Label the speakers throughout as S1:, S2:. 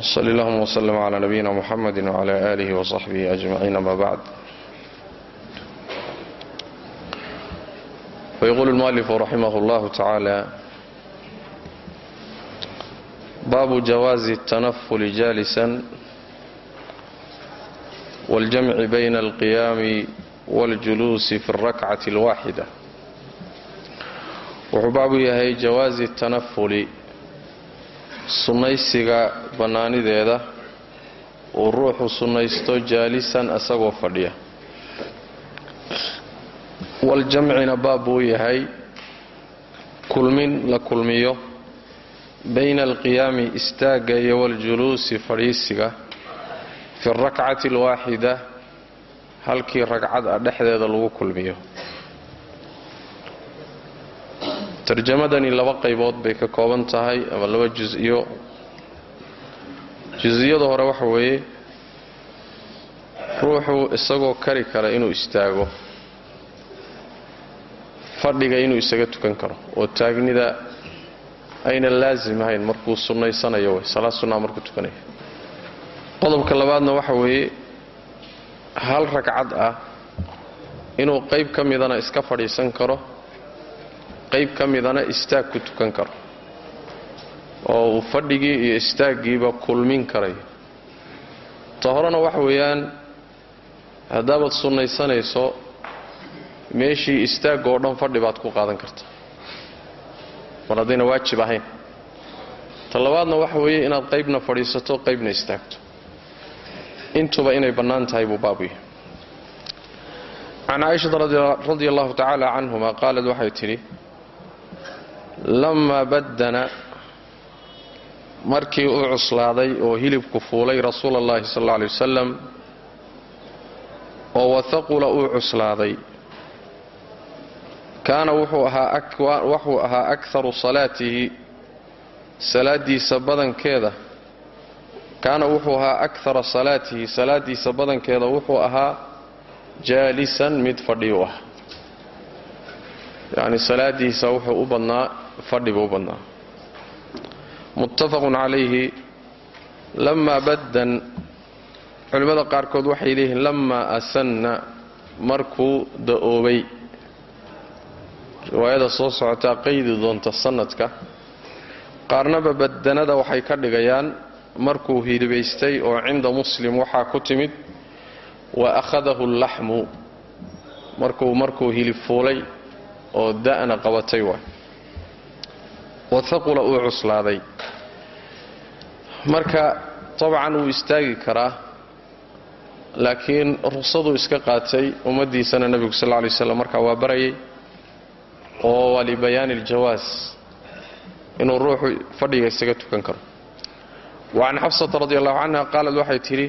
S1: صل اللهم وسلم على نبينا محمد وعلى آله وصحبه أجمعين أما بعد ويقول المؤلف رحمه الله تعالى باب جواز التنفل جالسا والجمع بين القيام والجلوس في الركعة الواحدة wuxuu baabu yahay jawaazi tanafuli sunnaysiga bannaanideeda uu ruuxu sunnaysto jaalisan isagoo fadhiya. Waljamcina baab buu yahay kulmin la kulmiyo bayna alqiyaami istaagga iyo waljuluusi fadhiisiga fi alrakcati alwaaxida halkii ragcad ah dhexdeeda lagu kulmiyo tarjamadani laba qaybood bay ka kooban tahay ama laba jus-iyo jus-iyada hore waxa weeye ruuxu isagoo kari kara inuu istaago. Fadhiga inuu isaga tukan karo oo taagnida ayna laasim ahayn markuu sunnaysanayo wey salaad sunnaa markuu tukanayo qodobka labaadna waxa weeye hal ragcad ah inuu qayb ka midana iska fadhiisan karo qayb ka midana istaag ku tukan karo. Oo uu fadhigii iyo istaaggiiba kulmin karayo ta horena waxa weeyaan haddaabaad sunnaysanayso meeshii istaagga oo dhan fadhi baad ku qaadan karta. Mar haddayna waajib ahayn. Ta labaadna waxa weeye inaad qaybna fadhiisato qaybna istaagto. Intuba inay bannaan tahay buu baabu yahay. Can caaishata radi allahu tacaala canhuma qaalad waxay tidhi lamaa baddana markii uu cuslaaday oo hilibku fuulay rasuula allahi sal alla alay wasalam oo wathaqula uu cuslaaday kaana wuxuu ahaa akharu salaatihi salaadiisa badankeeda kaana wuxuu ahaa akhara salaatihi salaadiisa badankeeda wuxuu ahaa jaalisan mid fadhi u ah yacni salaadiisa wuxuu u badnaa fadhi buu u badnaa. Muttafaqun calayhi lamaa baddan culimmada qaarkood waxay leeyihiin lamaa asanna markuu da'oobay. Riwaayada soo socotaa qaydi doonta sanadka. Qaarnaba baddanada waxay ka dhigayaan markuu hilibaystay oo cinda muslim waxaa ku timid wa akhadahu allaxmu markuu markuu hilib fuulay oo da'na qabatay waay. Wathaqula uu cuslaaday. Marka tabcan wuu istaagi karaa laakiin ruqsaduu iska qaatay ummaddiisana nebigu sal lay slam markaa waa barayay oo waa libayaani aljawaas inuu ruuxu fadhiga isaga tukan karo. Wa can xafsata radi allahu canha qaalad waxay tidhi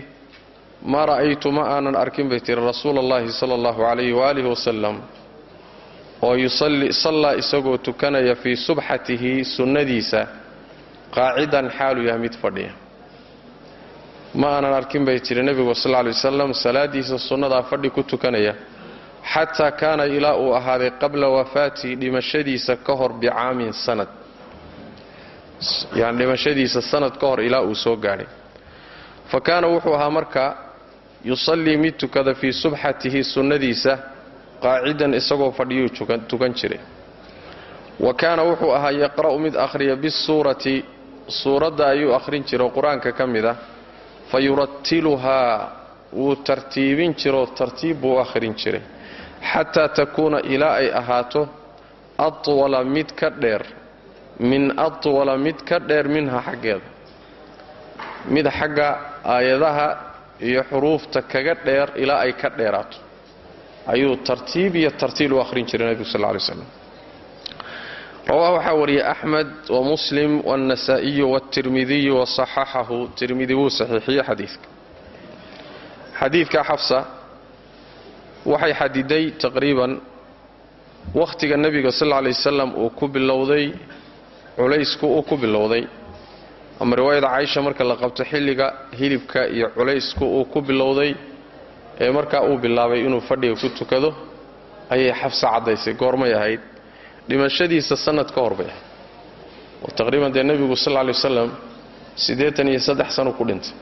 S1: maa ra'aytu ma aanan arkin bay tihi rasuula allahi sala allahu calayhi waaalih wasalam oo sallaa isagoo tukanaya fii subxatihi sunnadiisa qaacidan xaalu yahay mid fadhiya. Ma aanan arkin bay tidhi nebigu sal lay wasalam salaadiisa sunnadaa fadhi ku tukanaya xataa kaana ilaa uu ahaaday qabla wafaatihi dhimashadiisa ka hor bicaamin sanad. Yani dhimashadiisa sanad ka hor ilaa uu soo gaadhay fa kaana wuxuu ahaa marka yusallii mid tukada fii subxatihi sunnadiisa qaacidan isagoo fadhiyuu tukan jiray. Wa kaana wuxuu ahaa yaqra'u mid akhriya bisuurati suuradda ayuu akhrin jiro qur'aanka ka mid ah fa yurattiluhaa wuu tartiibin jiroo tartiib buu akhrin jiray. Xataa takuuna ilaa ay ahaato atwala mid ka dheer min atwala mid ka dheer minha xaggeeda. Mid xagga aayadaha iyo xuruufta kaga dheer ilaa ay ka dheeraato ayuu tartiib iyo tartiil u akhrin jiray nebigu sal ly slam rawah waxaa wariyay axmed wa muslim wاnnasaa'iyu wاtirmidiyu wasaxaxahu tirmidi wuu saxiixiye xadiidka. Xadiidka xafsa waxay xadiday taqriiban wakhtiga nebiga sal lay wasalam uu ku bilowday culaysku uu ku bilowday. Ama riwaayada caaisha marka la qabto xilliga hilibka iyo culaysku uu ku bilowday ee markaa uu bilaabay inuu fadhiga ku tukado ayay xafsa caddaysay goormay ahayd. Dhimashadiisa sanad ka hor bay ahayd. Oo taqriiban dee nebigu sal lla wasalam siddeetan iyo saddex sano ku dhintay.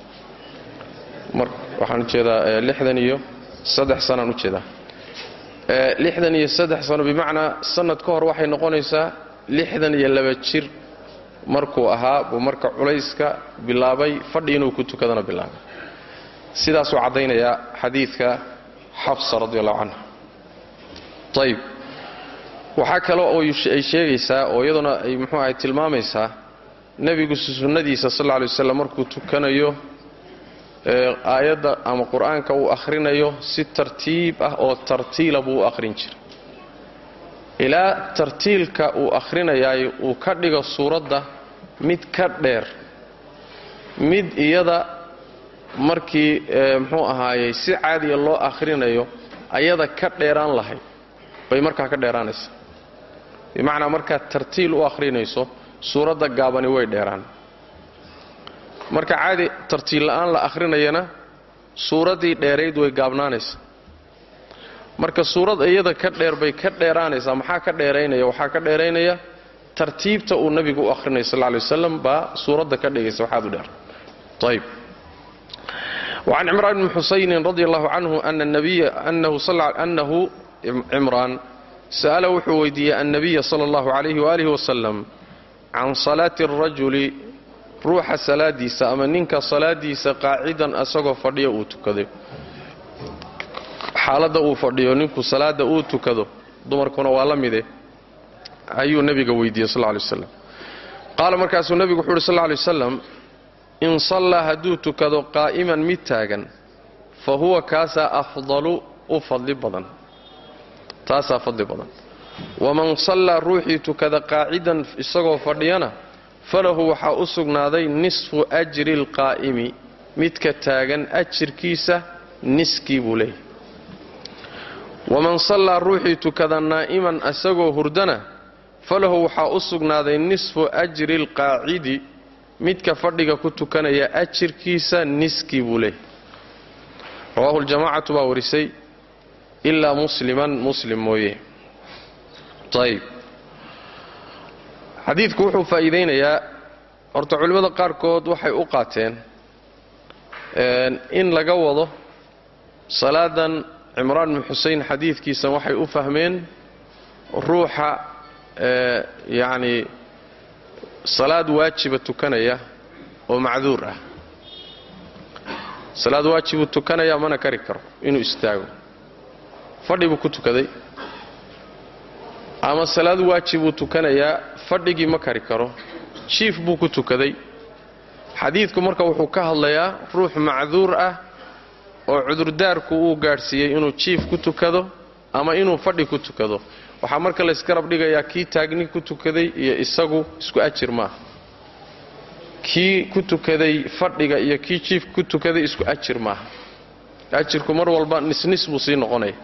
S1: Mar waxaan u jeedaa lixdan iyo saddex sanaan u jeedaa lixdan iyo saddex sano bimacnaa sanad ka hor waxay noqonaysaa lixdan iyo laba jir markuu ahaa buu marka culayska bilaabay fadhi inuu ku tukadana bilaabay sidaasuu caddaynayaa xadiidka xafsa radi allahu canha ayib waxaa kale oo ay sheegaysaa oo iyaduna ay muxuu ahay tilmaamaysaa nebigu sunnadiisa sal lla alay waslam markuu tukanayo aayadda ama qur'aanka uu akhrinayo si tartiib ah oo tartiila buu u akhrin jiray. Ilaa tartiilka uu akhrinayaay uu ka dhigo suuradda mid ka dheer mid iyada markii muxuu ahaayey si caadiya loo akhrinayo ayada ka dheeraan lahayd bay markaa ka dheeraanaysaa bimacnaa markaad tartiil u akhrinayso suuradda gaabani way dheeraan. Marka caadi tartiil la'aan la akhrinayana suuraddii dheerayd way gaabnaanaysaa marka suurad iyada ka dheer bay ka dheeraanaysaa maxaa ka dheeraynaya? Waxaa ka dheeraynaya tartiibta uu nabigu u akhrinaya sal ly wasalam baa suuradda ka dhigaysa waxaad u dheer. Ayb وcan cimraan bni xusaynin radi allahu canhu anahu cimraan sa'ala wuxuu weydiiyey annabiya sala allahu calayhi waaalih wasalam can salaati arajuli ruuxa salaadiisa ama ninka salaadiisa qaacidan asagoo fadhiyo uu tukaday xaaladda uu fadhiyo ninku salaadda uu tukado dumarkuna waa la mide eh, ayuu nebiga weydiiyey sal lay waslam qaala markaasuu nebigu wuxu uhi sal lay wasalam in sallaa hadduu tukado qaa'iman mid taagan fa huwa kaasaa afdalu u fadli badan. Taasaa fadli badan. Waman sallaa ruuxii tukada qaacidan isagoo fadhiyana falahu waxaa u sugnaaday nisfu ajri alqaa'imi midka taagan ajirkiisa niskii buu leeyahy waman sallaa ruuxii tukada naa'iman asagoo hurdana falahu waxaa u sugnaaday nisfu ajri alqaacidi midka fadhiga ku tukanaya ajirkiisa niskii buu leeyahy rawaahu ljamacatu baa warisay ilaa musliman muslim mooye. Ayb xadiidku wuxuu faa'iidaynayaa horta culimmada qaarkood waxay u qaateen in laga wado salaadan cimraan bin xusein xadiidkiisan waxay u fahmeen ruuxa yacni salaad waajiba tukanaya oo macduur ah. Salaad waajibuu tukanaya mana kari karo inuu istaago. Fadhi buu ku tukaday. Ama salaad waajibuu tukanayaa fadhigii ma kari karo jiif buu ku tukaday. Xadiidku marka wuxuu ka hadlayaa ruux macduur ah oo cudurdaarku uu gaadhsiiyey inuu jiif ku tukado ama inuu fadhi ku tukado waxaa marka laysgarab dhigayaa kii taagni ku tukaday iyo isagu isku ajir maaha kii ku tukaday fadhiga iyo kii jiif ku tukaday isku ajir maaha ajirku mar walba nisnis buu sii noqonaya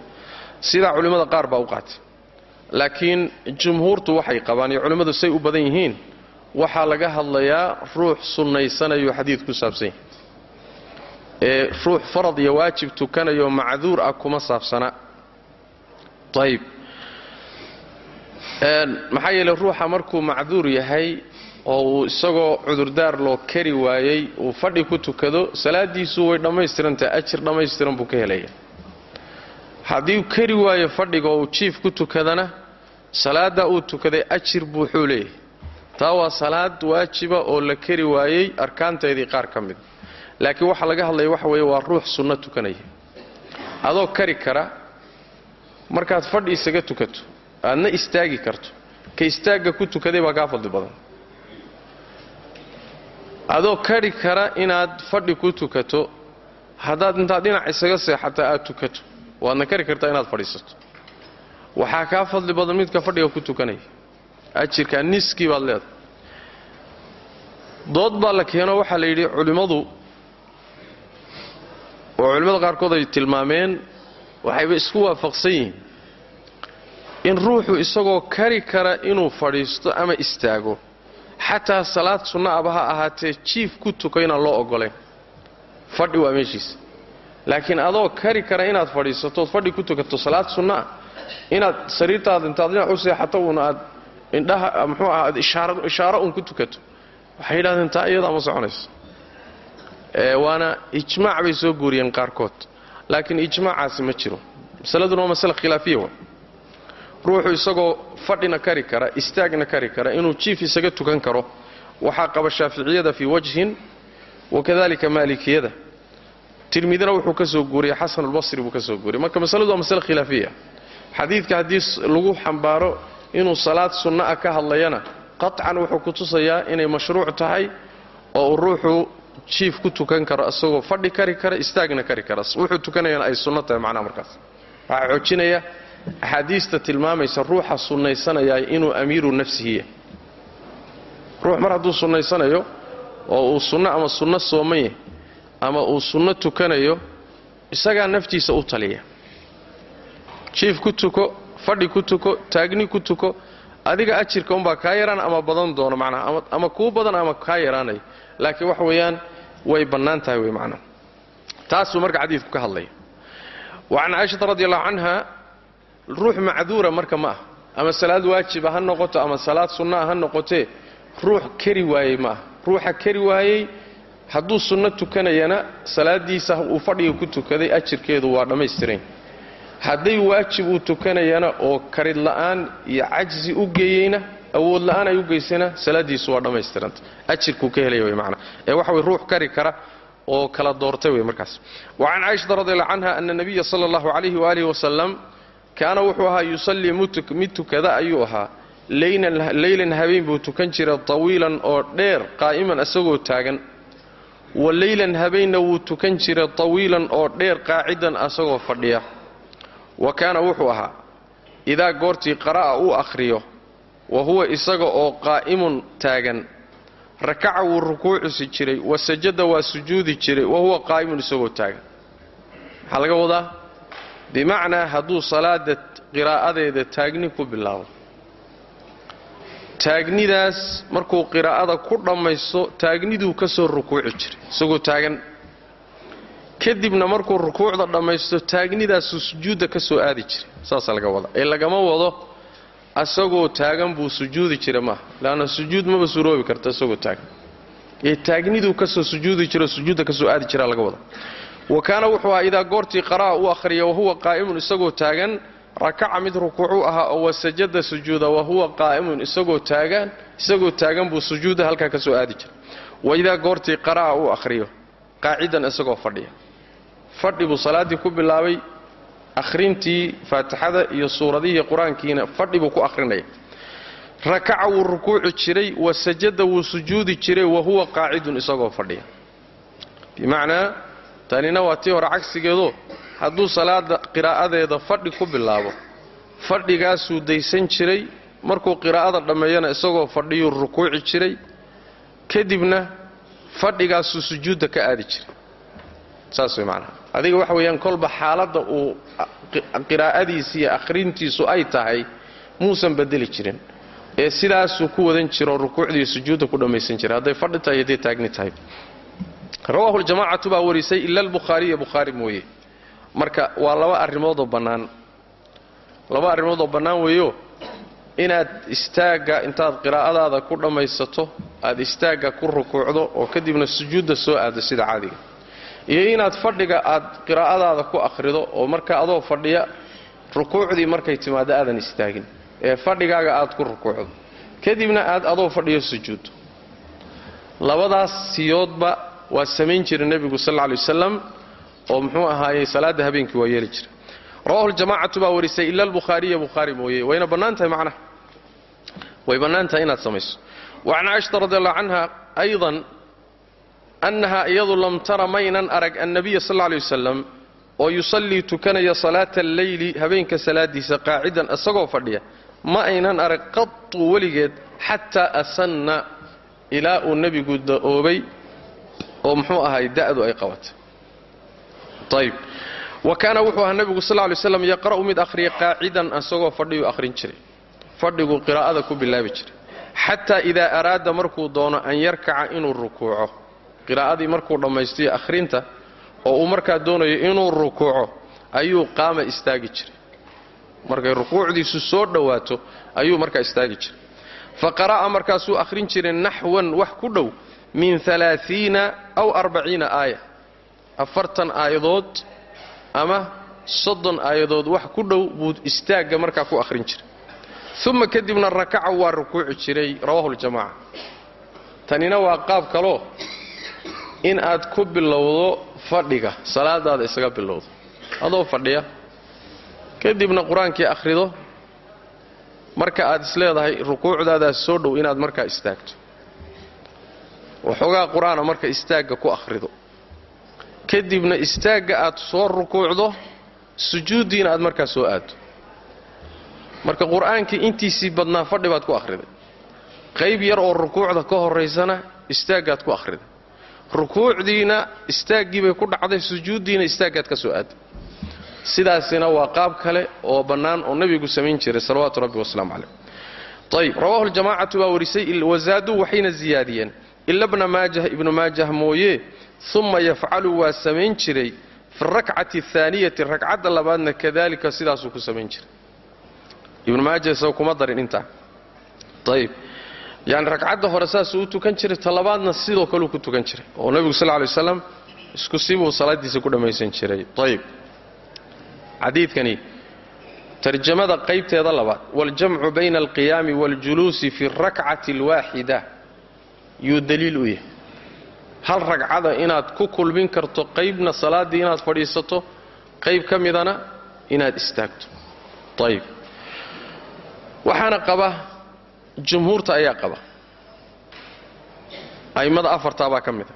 S1: sidaa culimmada qaar baa u qaatay. Laakiin jumhuurtu waxay qabaan iyo culimmadu say u badan yihiin waxaa laga hadlayaa ruux sunnaysanayo xadiid ku saabsan yahay. Ee ruux farad iyo waajib tukanayo macduur ah kuma saabsana. Ayb maxaa yeele ruuxa markuu macduur yahay oo uu isagoo cudurdaar loo kari waayey uu fadhi ku tukado salaadiisu way dhammaystirantahay ajir dhammaystiran buu ka helaya haddii kari waayo fadhiga oo uu jiif ku tukadana salaaddaa uu tukaday ajir buuxuu leeyahay. Taa waa salaad waajiba oo la kari waayey arkaanteedii qaar ka mida laakiin waxaa laga hadlaya waxa weeye waa ruux sunno tukanaya. Adoo kari kara markaad fadhi isaga tukato aadna istaagi karto. Ka istaagga ku tukaday baa kaa fadli badan. Adoo kari kara inaad fadhi ku tukato haddaad intaad dhinac isaga seexataa aad tukato waadna kari kartaa inaad fadhiisato. Waxaa kaa fadli badan midka fadhiga ku tukanaya ajirkaa niskii baad leedahay. Dood baa la keeno waxaa la yidhi culimmadu oo culimmada qaarkood ay tilmaameen waxayba isku waafaqsan yihiin in ruuxu isagoo kari kara inuu fadhiisto ama istaago. Xataa salaad sunna aba ha ahaatee jiif ku tuko inaan loo oggolayn fadhi waa meeshiisa. Laakiin adoo kari kara inaad fadhiisatood fadhi ku tukato salaad sunna ah inaad sariirtaada intaad dhinac u seexato uun aad indhaha muxuu aha aad ishaaro uun ku tukato. Waxay yidhahdeen taa iyadaa ma soconayso. Waana ijmaac bay soo guuriyeen qaarkood. Laakiin ijmaacaasi ma jiro. Masaladuna waa masale khilaafiya. wa ruuxu isagoo fadhina kari kara istaagna kari kara inuu jiif isaga tukan karo. Waxaa qaba shaaficiyada fii wajhin wakadalika maalikiyada. Tirmidina wuxuu ka soo guuriyey xasanulbasri buu ka soo guuriyey. Marka masaladu waa masale khilaafiya. Xadiidka haddii lagu xambaaro inuu salaad sunna ah ka hadlayana qaطcan wuxuu ku tusayaa inay mashruuc tahay oo uu ruuxu jiif ku tukan karo isagoo fadhi kari kara istaagna kari kara. Wuxuu tukanayana ay sunno tahay macnaha markaas. Waxaa xoojinaya axaadiista tilmaamaysa ruuxa sunnaysanayaa inuu amiiru nafsihiya ruux mar hadduu sunnaysanayo oo uu sunno ama sunno sooman yahay ama uu sunno tukanayo isagaa naftiisa u taliya. Jiif ku tuko fadhi ku tuko taagni ku tuko adiga ajirka unbaa kaa yaraan ama badan doono macnaha ama kuu badan ama kaa yaraanaya laakiin wax weeyaan way bannaan tahay wey macnaha taasuu marka xadiidku ka hadlaya. Wa can caaishata radi allahu ruux macduura marka ma ah. Ama salaad waajiba ha noqoto ama salaad sunnaa ha noqotee ruux kari waayey ma ah. Ruuxa kari waayey hadduu sunno tukanayana salaadiisa uu fadhiga ku tukaday ajirkeedu waa dhammaystiran. Hadday waajib uu tukanayana oo karid la'aan iyo cajsi u geeyeyna awood la'aan ay u geysana salaadiisu waa dhammaystiranta ajirkuu ka helaya wey macnaa ee waxa way ruux kari kara oo kala doortay wey markaas. Wa can caaishata radiallahu canha ana nabiya sala allahu calayhi waalihi wasalam kaana wuxuu ahaa yusallii mid tukada ayuu ahaa. Leylan habeen buu tukan jira tawiilan oo dheer qaa'iman isagoo taagan. Wa leylan habeenna wuu tukan jira tawiilan oo dheer qaacidan asagoo fadhiya. Wa kaana wuxuu ahaa idaa goortii qara'a uu akhriyo wa huwa isaga oo qaa'imun taagan. Rakaca wuu rukuucusi jiray wa sajada waa sujuudi jiray wa huwa qaa'imun isagoo taagan. Maxaa laga wadaa bimacnaa hadduu salaada qiraa'adeeda taagni ku bilaabo. Taagnidaas markuu qiraa'ada ku dhammaysto taagniduu ka soo rukuuci jiray. Isagoo taagan. Kadibna markuu rukuucda dhammaysto taagnidaasuu sujuudda ka soo aadi jiray. Saasaa laga wada. Ee lagama wado asagoo taagan buu sujuudi jira maaha. Leanna sujuud maba suroobi karta isagoo taagan. Ee taagniduu ka soo sujuudi jiro sujuudda ka soo aadi jiraa laga wada wa kaana wuxuu ahaa idaa goortii qara'a u akhriya wahuwa qaa'imun isagoo taagan. Rakaca mid rukuucuu ahaa oo wasajada sujuuda wahuwa qaa'imun isagoo taagan isagoo taagan buu sujuudda halkaa ka soo aadi jira wa idaa goortii qara'a uu akhriyo qaacidan isagoo fadhiya. Fadhi buu salaaddii ku bilaabay akhrintii faatixada iyo suuradihii qur'aankiina fadhi buu ku akhrinaya. Rakaca wuu rukuuci jiray wa sajada wuu sujuudi jiray wa huwa qaacidun isagoo fadhiya. Bimacnaa tanina waa tii hore cagsigeedo hadduu salaada qiraa'adeeda fadhi ku bilaabo fadhigaasuu daysan jiray markuu qiraa'ada dhammeeyana isagoo fadhiyuu rukuuci jiray kadibna fadhigaasuu sujuudda ka aadi jiray. Saas way macnaha. Adiga waxa weeyaan kolba xaaladda uu qiraa'adiisi iyo akhrintiisu ay tahay muusan bedeli jirin. Ee sidaasuu ku wadan jiro rukuucdii sujuudda ku dhammaysan jiray. Hadday fadhi tahay hadday taagni tahay rawaahu ljamacatu baa warisay ila albukhaariya bukhaari mooye. Marka waa laba arrimoodoo bannaan. Laba arrimoodoo bannaan weeyo. Inaad istaagga intaad qiraa'adaada ku dhammaysato aad istaagga ku rukuucdo oo kadibna sujuudda soo aado sida caadiga. Iyo inaad fadhiga aad qiraa'adaada ku akhrido oo marka adoo fadhiya rukuucdii markay timaado aadan istaagin. Ee fadhigaaga aad ku rukuucdo. Kadibna aad adoo fadhiyo sujuuddo labadaas siyoodba waa samayn jiray nebigu sal lla lay wasalam oo muxuu ahaayey salaadda habeenkii waa yeeli jira. Rawahu ljamacatu baa warisay ila albukhaariya bukhaari mooye wayna bannaan macnaha? Way bannaan inaad samayso. Wa can caishata radi allahu canha aydan annaha iyadu lam tara maynan arag annabiya sal lla wasalam oo yusallii tukanaya salaata alleyli habeenka salaadiisa qaacidan isagoo fadhiya ma aynan arag qatu weligeed xataa asanna ilaa uu nebigu da'oobay oo muxuu ahay da'du ay qabatay ayb wa kaana wuxuu ahaa nebigu sal ly slam yaqra'u mid akhriya qaacidan asagoo fadhiyuu akhrin jiray. Fadhigu qiraa'ada ku bilaabi jiray. Xataa idaa araada markuu doono an yarkaca inuu rukuuco. Qiraa'adii markuu dhammaystiyo akhrinta oo uu markaa doonayo inuu rukuuco ayuu qaama istaagi jiray. Markay rukuucdiisu soo dhowaato ayuu markaa istaagi jiray. Fa qara'a markaasuu akhrin jiray naxwan wax ku dhow min alaaiina aw arbaciina aaya. Afartan aayadood ama soddon aayadood wax ku dhow buu istaagga markaa ku akhrin jiray. Uma kadibna rakaca waa rukuuci jiray rawahu ljamaca tanina waa qaab kaloo in aad ku bilowdo fadhiga salaadaada isaga bilowdo. Adoo fadhiya kadibna qur'aankii akhrido marka aad isleedahay rukuucdaadaas soo dhow inaad markaa istaagto waxoogaa qur'aana marka istaagga ku akhrido. Kadibna istaagga aad soo rukuucdo sujuuddiina aad markaa soo aado marka qur'aankii intiisii badnaa fadhi baad ku akhriday. Qayb yar oo rukuucda ka horaysana istaaggaad ku akhriday. Rukuucdiina istaaggii bay ku dhacday sujuuddiina istaaggaad ka soo aaday sidaasina waa qaab kale oo bannaan oo nebigu samayn jiray salawaatu rabbi wasalaamu caleyh ayib rawahu ljamaacatu baa warisay wasaaduu waxayna ziyaadiyeen ila bna maajah ibnu maajah mooye uma yafcalu waa samayn jiray fi rakcati ahaaniyati ragcadda labaadna kadalika sidaasuu ku samayn jiray ibnu maaja isaga kuma darin intaa ayib yani ragcadda hore saasuu u tukan jiray talabaadna sidoo kaleu ku tukan jiray oo nebigu sal ly waslam isku sibuu salaadiisa ku dhammaysan jiray ayib xadiidkani tarjamada qaybteeda labaad waljamcu bayna alqiyaami waاljuluusi fi اrakcati اlwaaxida yuu daliil u yahay. Hal ragcada inaad ku kulmin karto qaybna salaaddii inaad fadhiisato qayb ka midana inaad istaagto. Ayib waxaana qaba jumhuurta ayaa qaba. A'immada afartaa baa ka mida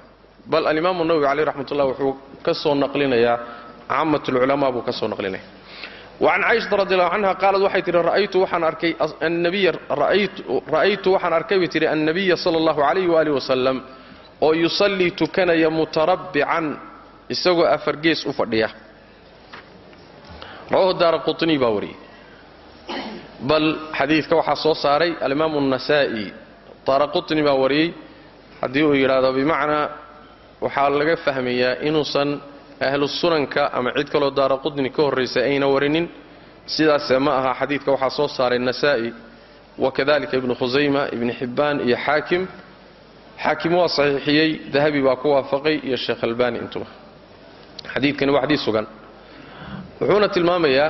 S1: bal alimaamu nawowi caleyh raxmat ullah wuxuu ka soo naqlinayaa camat lculamaa buu ka soo naqlinaya wacan caaishata radi allahu canha qaalad waxay tihi ra'aytu waxaan arkay annabiya ra'aytu waxaan arkay bay tihi annabiya sala allahu calayh waaalih wasalam oo yusallii tukanaya mutarabbican isagoo afargees u fadhiya rawahu daara qutni baa wariyey bal xadiidka waxaa soo saaray alimaamu النasaa'i daara qutni baa wariyey haddii uu yidhaahdo bimacnaa waxaa laga fahmayaa inuusan ahlu sunanka ama cid kaloo daara qutni ka horraysay ayna warinin. Sidaase ma aha xadiidka waxaa soo saaray nasaa'i wakadalika ibnu khusayma ibni xibbaan iyo xaakim. Xaakim waa saxiixiyey dahabi baa ku waafaqay iyo sheekh albani intuba xadiidkani waa xadiid sugan. Wuxuuna tilmaamayaa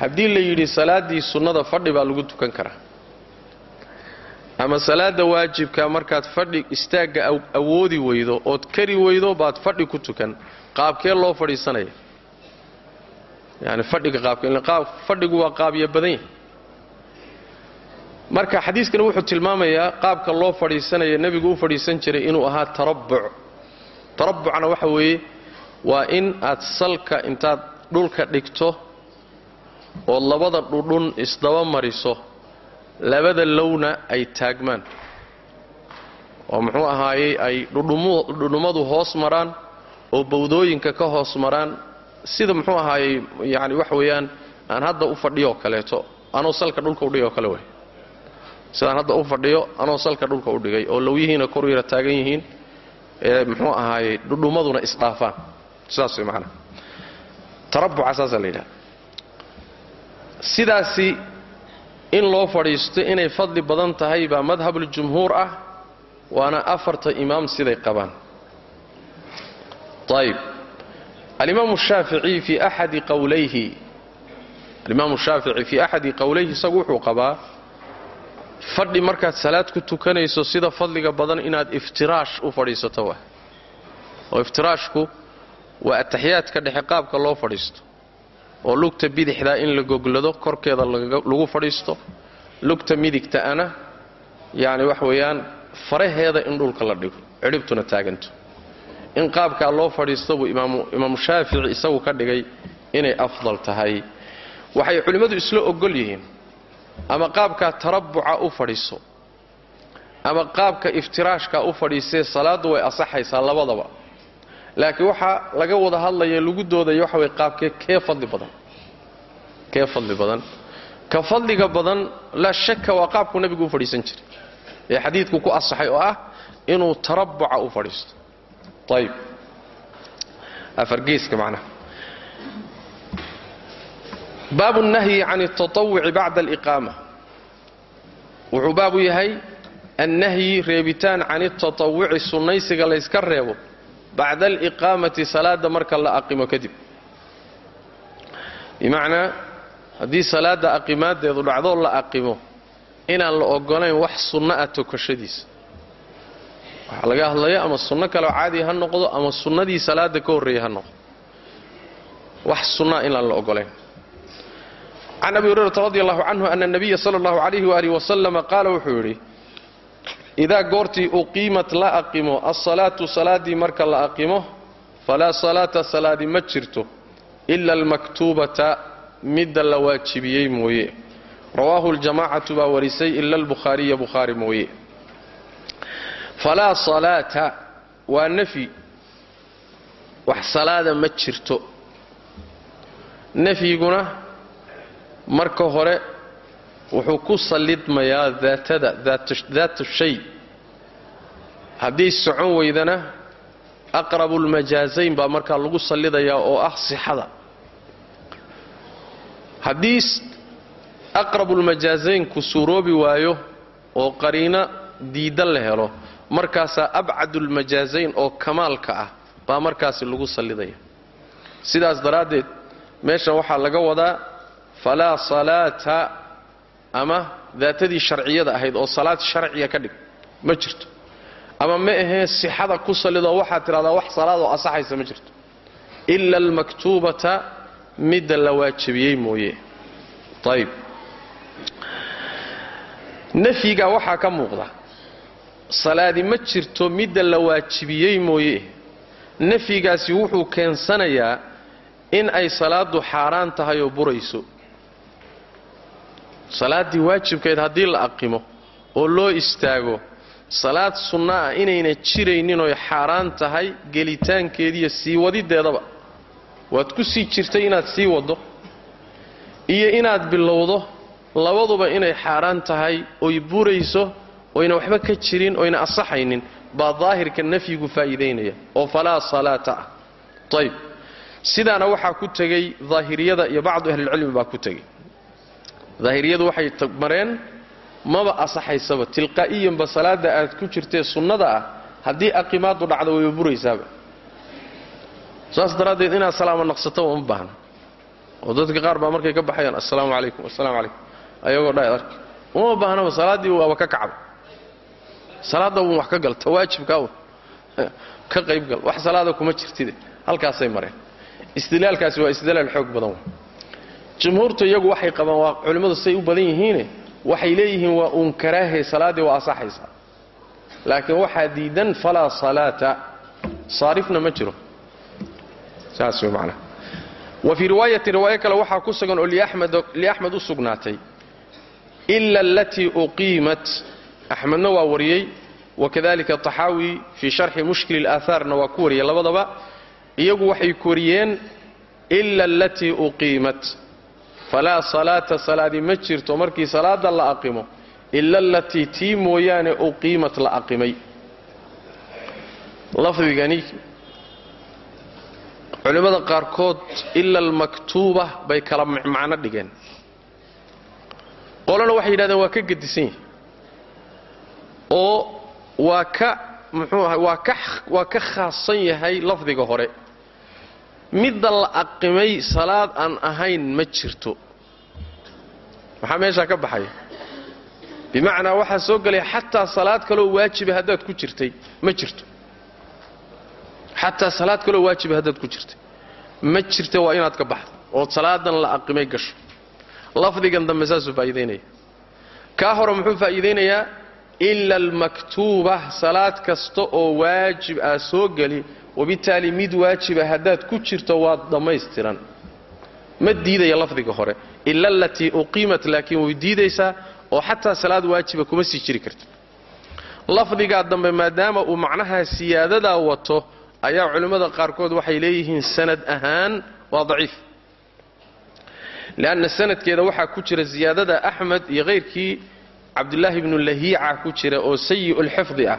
S1: haddii la yidhi salaaddii sunnada fadhi baa lagu tukan karaa ama salaadda waajibka markaad fadhi istaagga awoodi weydo ood kari weydo baad fadhi ku tukan qaabkee loo fadhiisanaya yani fadhiga qaabka fadhigu waa qaabyo badan yahay marka xadiiskani wuxuu tilmaamayaa qaabka loo fadhiisanaya nebigu u fadhiisan jiray inuu ahaa tarabbuc. Tarabbucna waxa weeye waa in aad salka intaad dhulka dhigto ood labada dhudhun isdaba mariso labada lowna ay taagmaan. Oo muxuu ahaayey ay dhudhummadu hoos maraan oo bawdooyinka ka hoos maraan sida muxuu ahaayey yani waxa weeyaan aan hadda u fadhiyo kaleeto anoo salka dhulka udhigay oo kale wey sidaan hadda u fadhiyo anoo salka dhulka u dhigay oo lowyihiina kor yara taagan yihiin ee muxuu ahaayey dhudhummaduna isdhaafaan. Sidaas way macnaa. Tarabbuca saasaa la yidhaha sidaasi in loo fadhiisto inay fadli badan tahay baa madhabuljumhuur ah waana afarta imaam siday qabaan ayb alimaamu shaafici fii axadi qowlayhi alimaamu shaafici fii axadi qowlayhi isagu wuxuu qabaa fadhi markaad salaad ku tukanayso sida fadliga badan inaad iftiraash u fadhiisato wa oo iftiraashku waa ataxiyaadka dhexe qaabka loo fadhiisto oo lugta bidixdaa in la goglado korkeeda lagu fadhiisto lugta midigta'ana yacni wax weeyaan faraheeda in dhulka la dhigo cidhibtuna taaganto in qaabkaa loo fadhiisto buu imaamu shaafici isagu ka dhigay inay afdal tahay. Waxay culimmadu isla ogol yihiin ama qaabkaa tarabuca u fadhiiso ama qaabka iftiraashka u fadhiisee salaaddu way asaxaysaa labadaba. Laakiin waxaa laga wada hadlaya lagu doodaya waxa way qaabkee kee fadli badan? Kee fadli badan? Ka fadliga badan laa shaka waa qaabku nebigu u fadhiisan jiray. Ee xadiidku ku asaxay oo ah inuu tarabuca u fadhiisto ayib afargeeska macnaha baabu nahyi can اtaطawuci bacda aliqaama wuxuu baabu yahay annahyi reebitaan can اtaطawuci sunnaysiga layska reebo bacda aliqaamati salaada marka la aqimo kadib bimacnaa haddii salaada aqimaadeedu dhacdoo la aqimo inaan la ogolayn wax sunno ah tokashadiisa waxaa laga hadlaya ama sunno kaleo caadi ha noqdo ama sunnadii salaada ka horreeya ha noqdo. Wax sunnaa inaan la ogolayn can abi hurayrata radi allahu canhu ana nabiya sala allahu calayhi waalihi wasalama qaala wuxuu yidhi idaa goortii uqiimat la aqimo alsalaatu salaaddii marka la aqimo falaa salaata salaadi ma jirto ila almaktuubata midda la waajibiyey mooye. Rawaahu ljamaacatu baa warisay ila albukhaariya bukhaari mooye falaa salaata waa nafyi wax salaada ma jirto. nafyiguna marka hore wuxuu ku sallidmayaa daatada daatu shay haddii socon weydana aqrabu lmajaasayn baa markaa lagu sallidayaa oo ah sixada haddii aqrabulmajaasaynku suuroobi waayo oo qariino diidda la helo markaasaa abcadulmajaasayn oo kamaalka ah baa markaasi lagu sallidaya. Sidaas daraaddeed meeshan waxaa laga wadaa falaa salaata ama daatadii sharciyada ahayd oo salaad sharciya ka dhig ma jirto. Ama ma ahee sixada ku sallidoo waxaad tidhahdaa wax salaadoo asaxaysa ma jirto. Ila almaktuubata midda la waajibiyey mooye. Ayib nafyigaa waxaa ka muuqda salaadi ma jirto midda la waajibiyey mooye. Nafyigaasi wuxuu keensanayaa in ay salaaddu xaaraan tahay oo burayso. Salaaddii waajibkeed haddii la aqimo oo loo istaago salaad sunno ah inayna jiraynin oy xaaraan tahay gelitaankeediiyo sii wadiddeedaba waad ku sii jirtay inaad sii waddo iyo inaad bilowdo labaduba inay xaaraan tahay oy burayso oyna waxba ka jirin oyna asaxaynin baa daahirka nafyigu faa'iidaynaya oo falaa salaata ah. Ayb sidaana waxaa ku tegey daahiriyada iyo bacdu ahlilcilmi baa ku tegey. Daahiriyadu waxay mareen maba asaxaysaba tilqaa'iyanba salaada aad ku jirtee sunnada ah haddii aqimaadu dhacdo wayba buraysaaba. Saas daraaddeed inaad salaamo naqsataba uma baahna. Oo dadka qaar baa markay ka baxayaan assalaamu calaykum assalaamu calaykum ayagoo dhaad arki. Uma baahnaba salaaddii waaba ka kacba salaadda un wax ka gal tawaajibkaa ka qaybgal wax salaada kuma jirtide halkaasay mareen. Istidlaalkaasi waa istidlaal xoog badan jumhuurtu iyagu waxay qabaan waa culimmadu say u badan yihiine waxay leeyihiin waa uun karaahe salaaddii waa asaxaysaa laakiin waxaa diidan falaa salaata. Saarifna ma jiro. Saas wey macnaha wa fii riwaayatin riwaayo kale waxaa ku sugan oo liaxmed u sugnaatay. Ila alatii uqiimat axmedna waa wariyey wakadalika taxaawi fii sharxi mushkil اlaahaarna waa ku wariyey labadaba iyagu waxay koriyeen ila alatii uqiimat. Falaa salaata salaadi ma jirto markii salaada la aqimo ila alatii tii mooyaane uqiimat la aqimay. Lafdigani culimmada qaarkood ila almaktuuba bay kala macno dhigeen. Qolana waxay yidhahdeen waa ka gedisan yahi oo waa ka muxuu aha waa ka khaasan yahay lafdiga hore. Midda la aqimay salaad aan ahayn ma jirto. Maxaa meeshaa ka baxaya bimacnaa waxaa soo gelaya xataa salaad kaloo waajiba haddaad ku jirtay ma jirto. Xataa salaad kaloo waajiba haddaad ku jirtay. Ma jirta waa inaad ka baxdo ood salaadan la aqimay gasho. Lafdigan dambe saasuu faa'iidaynaya kaa hore muxuu faa'iidaynayaa ila almaktuuba salaad kasta oo waajib ah soo geli wabitaali mid waajiba haddaad ku jirto waad dhammaystiran ma diidaya lafdiga hore ila alatii uqiimat laakiin way diidaysaa oo xataa salaad waajiba kuma sii jiri karta lafdigaa dambe maadaama uu macnaha siyaadadaa wato ayaa culimmada qaarkood waxay leeyihiin sanad ahaan waa daciif leanna sanadkeeda waxaa ku jira siyaadada axmed iyo hayrkii cabdulaahi ibnu lahiica ku jira oo sayi'ulxifdi ah.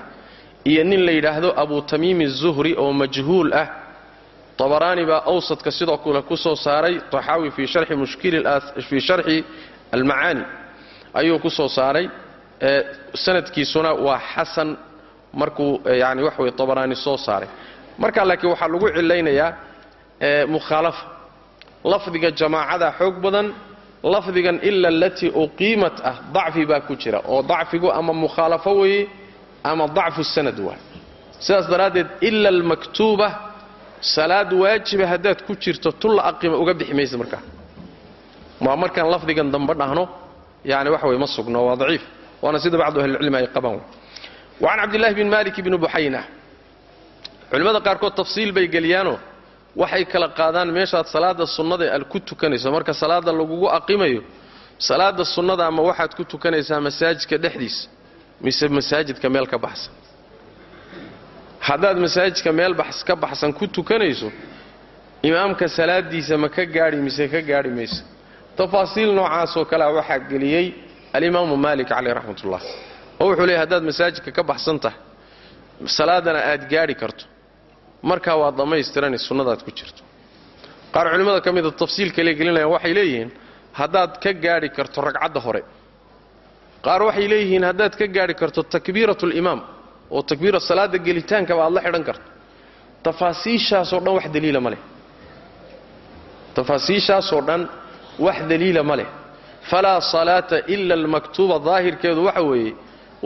S1: Iyo nin la yidhaahdo abu tamiimi zuhri oo majhuul ah. Abaraani baa awsadka sidoo kale ku soo saaray taxaawi fii sharxi almacaani ayuu ku soo saaray. Sanadkiisuna waa xasan markuu yani wax wey abaraani soo saaray. Marka laakiin waxaa lagu cilaynayaa mukhaalafa lafdiga jamaacada xoog badan lafdigan ila alatii uqiimat ah dacfi baa ku jira oo dacfigu ama mukhaalafo weeye ama dacfu sanad waay. Sidaas daraaddeed ila almaktuuba salaad waajiba haddaad ku jirto tulla aqima uga bixi maysa markaa waa markaan lafdigan dambe dhahno yani wax wey ma sugno waa daciif. Waana sida bacdu ahlicilmi ay qabaan. Wacan cabdillahi bn malik bni buxayna culimmada qaarkood tafsiil bay geliyaanoo waxay kala qaadaan meeshaad salaada sunnada al ku tukanayso. Marka salaada lagugu aqimayo salaada sunnada ama waxaad ku tukanaysaa masaajidka dhexdiisa mise masaajidka meel ka baxsan. Haddaad masaajidka meel ka baxsan ku tukanayso imaamka salaadiisa ma ka gaadhi mise ka gaadhi maysa tafaasiil noocaasoo kalea waxaa geliyey alimaamu maalik caleyh raxmatullah. Oo wuxuu leeyay haddaad masaajidka ka baxsan tahay salaadana aad gaadhi karto markaa waa dhammaystirani sunnadaad ku jirto. Qaar culimmada ka mida tafsiilkale gelinayaan waxay leeyihiin haddaad ka gaadhi karto ragcadda hore. Qaar waxay leeyihiin haddaad ka gaadhi karto takbiirat limaam oo takbiira salaada gelitaankaba aad la xidhan karto. Tafaasiishaasoo dhan wax daliila ma leh. Tafaasiishaasoo dhan wax daliila ma leh. Falaa salaata ila almaktuuba daahirkeedu waxa weeye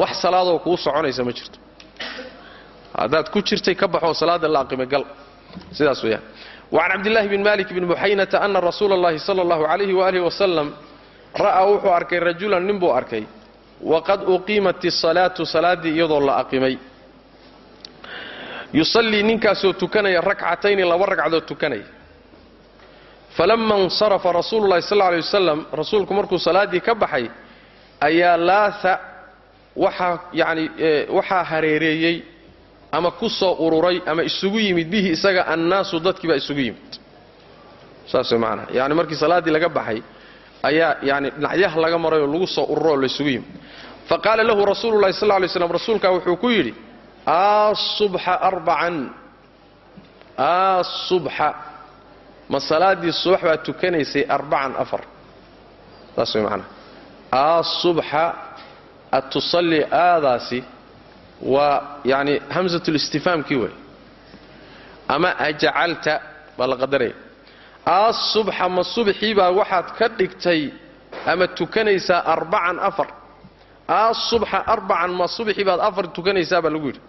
S1: wax salaadoo kuu soconaysa ma jirto haddaad ku jirtay ka baxoo salaada la aqimay gal. Sidaas weeyaan. Wacan cabdillahi bn malik bni buxaynata ana rasuula allahi sala allahu calayhi waalihi wasalam ra'aa wuxuu arkay rajulan nin buu arkay. Waqad uqiimat isalaatu salaaddii iyadoo la aqimay. Yusallii ninkaasoo tukanaya rakcatayni laba ragcadood tukanaya. Falama insarafa rasuulu sal lay wasalam rasuulku markuu salaaddii ka baxay ayaa laaa waxaa yani waxaa hareereeyey ama ku soo ururay ama isugu yimid bihi isaga annaasu dadkii baa isugu yimid. Saas way macanaa yani markii salaaddii laga baxay ayaa yani dhinacyaha laga marayoo lagu soo ururoo laysugu yimid. Faqaala lahu rasuulu llahi sal lay slam rasuulkaa wuxuu ku yidhi asubxa arbacan asubxa ma salaaddii subax baad tukanaysay arbacan afar. Saas way macanaa asubxa atusallii aadaasi waa yani hamsatulistifaamkii way ama ajacalta baa la qadaraya asubxa ma subxii baa waxaad ka dhigtay ama tukanaysaa arbacan afar. Asubxa arbacan ma subxii baad afar tukanaysaa baa lagu yidhi.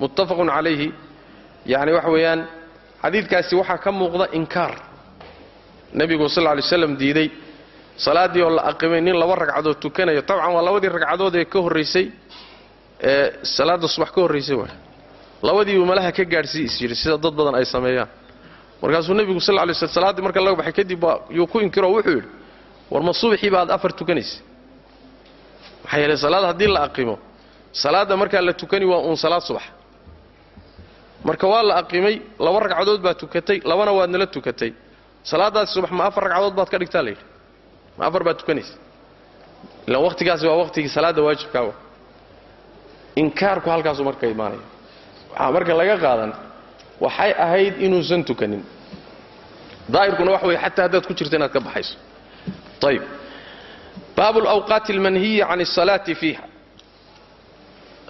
S1: Muttafaqun calayhi. Yani waxa weeyaan xadiidkaasi waxaa ka muuqda inkaar. Nebigu sal ly slam diiday salaaddii oo la aqimay nin laba ragcadood tukanayo. Tabcan waa labadii ragcadood ee ka horraysay ee salaadda subax ka horraysay waay. Labadiibuu malaha ka gaadhsii sida dad badan ay sameeyaan. Markaasuu nebigu sal lay sl salaaddii marka laga baxay kadib yuu ku inkiro wuxuu yidhi war subaxii baad afar tukanaysa maxaa yeele salaad haddii la aqimo salaadda markaa la tukani waa uun salaad subax. Marka waa la aqimay laba ragcadood baad tukatay labana waad nala tukatay. Salaadaasi subax ma afar ragcadood baad ka dhigtaa layidhi ma afar baad tukanaysa ilaan wakhtigaasi waa wakhtigii salaadda waajibkaawa inkaarku halkaasu marka imaanaya waxaa marka laga qaadan waxay ahayd inuusan tukanin. Daahirkuna wax wey xataa haddaad ku jirto inaad ka baxayso. Ayb baabu lawqaati almanhiyi can asalaati fiiha.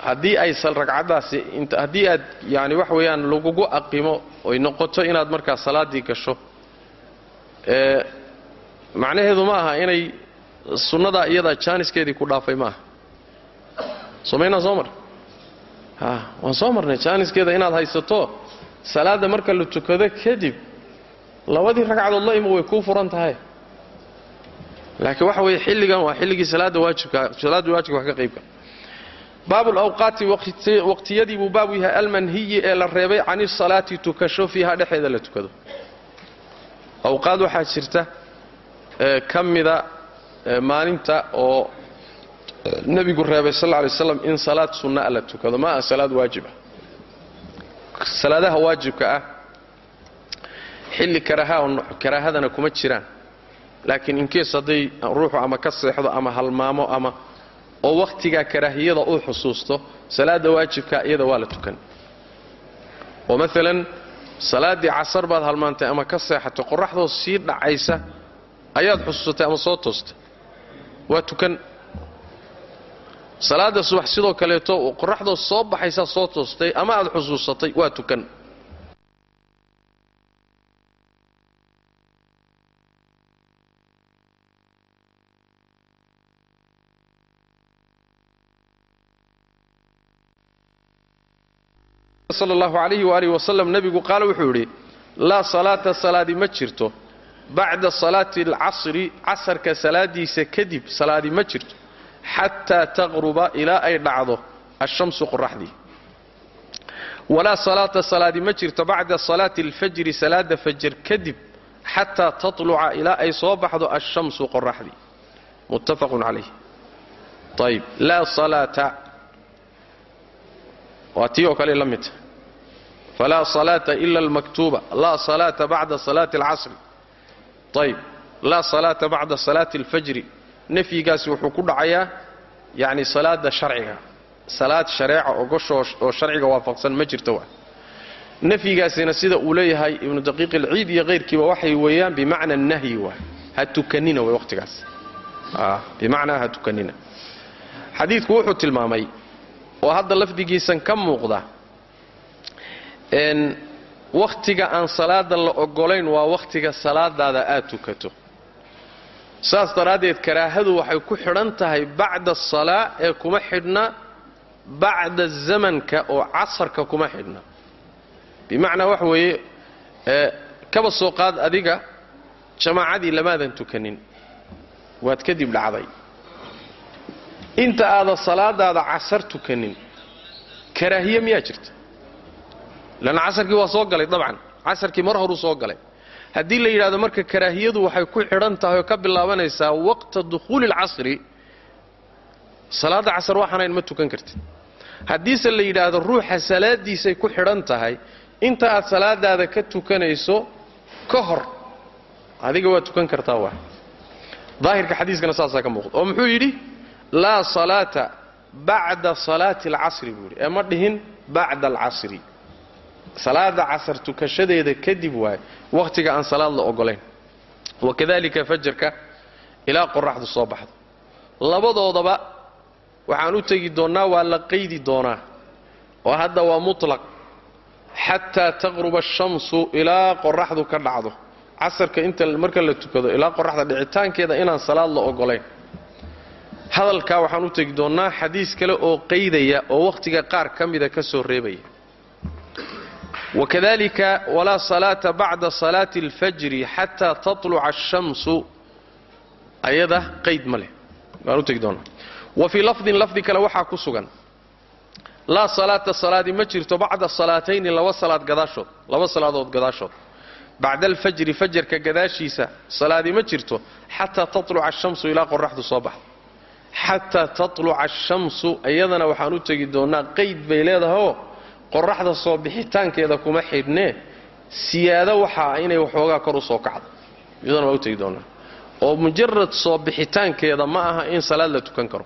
S1: Haddii ay ragcaddaasi haddii aad yani wax weeyaan lagugu aqimo oy noqoto inaad markaa salaaddii gasho ee macnaheedu ma aha inay sunnadaa iyadaa jaaniskeedii ku dhaafay maaha somaynaa soo mar a waan soo marnay inaad haysato salaadda marka la tukado kadib labadii ragcadood la imo way kuu furan tahay. Laakiin waxa weeye xilligan waa xilligii salaadda waajibka salaadda waajibka wax ka qaybka baabu lawqaati waqtiyadii buu baabu yahay almanhiyi ee la reebay can isalaati tukasho fiiha dhexeeda la tukado. Awqaad waxaa jirta ka mida maalinta oo nebigu reebay sal lay slam in salaad sunna la tukado. Ma aha salaad waajiba salaadaha waajibka ah xilli karaahadana kuma jiraan. Laakiin inkees hadday ruuxu ama ka seexdo ama halmaamo ama oo wakhtigaa karaahiyada uu xusuusto salaadda waajibka iyada waa la tukan. Oo maalan salaaddii casar baad halmaantay ama ka seexatay qoraxdoo sii dhacaysa ayaad xusuusatay ama soo toostay. Waa tukan salaadda subax sidoo kaleeto qoraxdoo soo baxaysaa soo toostay ama aad xusuusatay waa tukan. Sal allahu calayhi waaalih wasalam nebigu qaala wuxuu yidhi laa salaata salaadi ma jirto. Bacda salaati alcasri casarka salaadiisa kadib salaadi ma jirto xataa taqruba ilaa ay dhacdo ashamsu qoraxdii walaa salaata salaadi ma jirto bacda salaati alfajri salaada fajar kadib xataa tatluca ilaa ay soo baxdo ashamsu qoraxdii muttafaqun calayh ayb laa salaata waa tii oo kale la midta falaa salaata ila almaktuuba laa salaata bacda salaati alcasri ayb laa salaata bacda salaati alfajri nafyigaasi wuxuu ku dhacayaa yacni salaada sharciga. Salaad shareeca ogosho oo sharciga waafaqsan ma jirto waa. Nafyigaasina sida uu leeyahay ibnu daqiiq alciid iyo kayrkiiba waxay weeyaan bimacna nahyi waa. Ha tukanina way waqtigaas. Bimacnaa ha tukanina. Xadiidku wuxuu tilmaamay oo hadda lafdigiisan ka muuqda wakhtiga aan salaada la ogolayn waa wakhtiga salaadaada aad tukato saas daraaddeed karaahadu waxay ku xidhan tahay bacda asalaa ee kuma xidhna bacda zamanka oo casarka kuma xidhna. Bimacnaa waxa weeye kaba soo qaad adiga jamaacadii lamaadan tukanin. Waad kadib dhacday. Inta aadan salaadaada casar tukanin karaahiye miyaa jirta? Lanna casarkii waa soo galay dabcan. Casarkii mar horuu soo galay haddii la yidhahdo marka karaahiyadu waxay ku xidhan tahay oo ka bilaabanaysaa waqta dukhuuli alcasri salaadda casar waxaanayn ma tukan kartid. Haddiise la yidhaahdo ruuxa salaadiisay ku xidhan tahay inta aad salaadaada ka tukanayso ka hor adiga waa tukan kartaa waa. Daahirka xadiiskana saasaa ka muuqda oo muxuu yidhi laa salaata bacda salaati alcasri buu yidhi ee ma dhihin bacda alcasri salaada casar tukashadeeda kadib waay wakhtiga aan salaad la ogolayn wakadalika fajarka ilaa qoraxdu soo baxdo. Labadoodaba waxaan u tegi doonnaa waa la qaydi doonaa. Oo hadda waa mutlaq. Xataa taqruba ashamsu ilaa qoraxdu ka dhacdo. Casarka inta marka la tukado ilaa qoraxda dhicitaankeeda inaan salaad la ogolayn hadalkaa waxaan u tegi doonnaa xadiis kale oo qaydaya oo wakhtiga qaar ka mida ka soo reebaya wakadalika walaa salaata bacda salaati alfajri xataa tatluca ashamsu ayada qayd ma leh waan u tegi doonaa wa fii lafdin lafdi kale waxaa ku sugan laa salaata salaadi ma jirto bacda salaatayni laba salaad gadaashood laba salaadood gadaashood bacda alfajri fajarka gadaashiisa salaadi ma jirto xataa tatluca ashamsu ilaa qoraxdu qoraxda soo bixitaankeeda kuma xidhnee siyaado waxaa inay waxoogaa kor u soo kacdo. Iyadana waa u tegi doonnaa oo mujarad soo bixitaankeeda ma aha in salaad la tukan karo.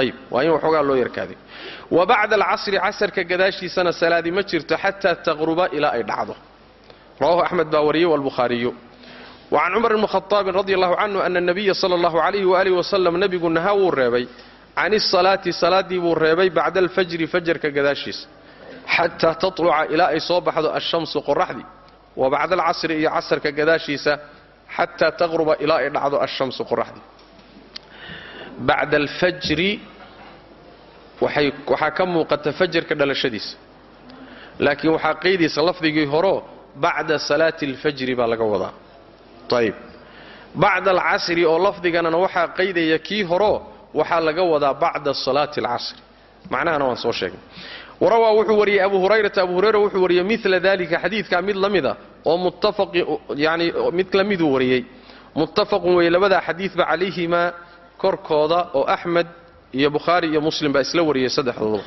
S1: Ayib waa in waxoogaa loo yarkaaday wa bacda alcasri casarka gadaashiisana salaadi ma jirto xataa taqruba ilaa ay dhacdo. Rawahu axmed baa wariyey walbukhaariyu wacan cumar bni khaaabin radi allahu canhu ana nabiya sala allahu calayhi waaalih wasalam nebigu nahaa wuu reebay. Can isalaati salaaddii buu reebay bacda alfajri fajarka gadaashiisa xataa tatluca ilaa ay soo baxdo ashamsu qoraxdii wa bacda alcasri iyo casarka gadaashiisa xataa taqruba ilaa ay dhacdo ashamsu qoraxdii bacda alfajri waxaa ka muuqata fajarka dhalashadiisa laakiin waxaa qaydaysa lafdigii horeo bacda salaati alfajri baa laga wadaa ayib bacda alcasri oo lafdiganana waxaa qaydaya kii horeo waxaa laga wadaa bacda salaati alcasri macnahana waan soo sheegnay warawaa wuxuu wariyey abu hurayrata abu hurayra wuxuu wariyey mila dalika xadiidkaa mid la mida oo muttafaqi yani mid la miduu wariyey muttafaqun weye labadaa xadiidba calayhimaa korkooda oo axmed iyo bukhaari iyo muslim baa isla wariyey saddexdooduba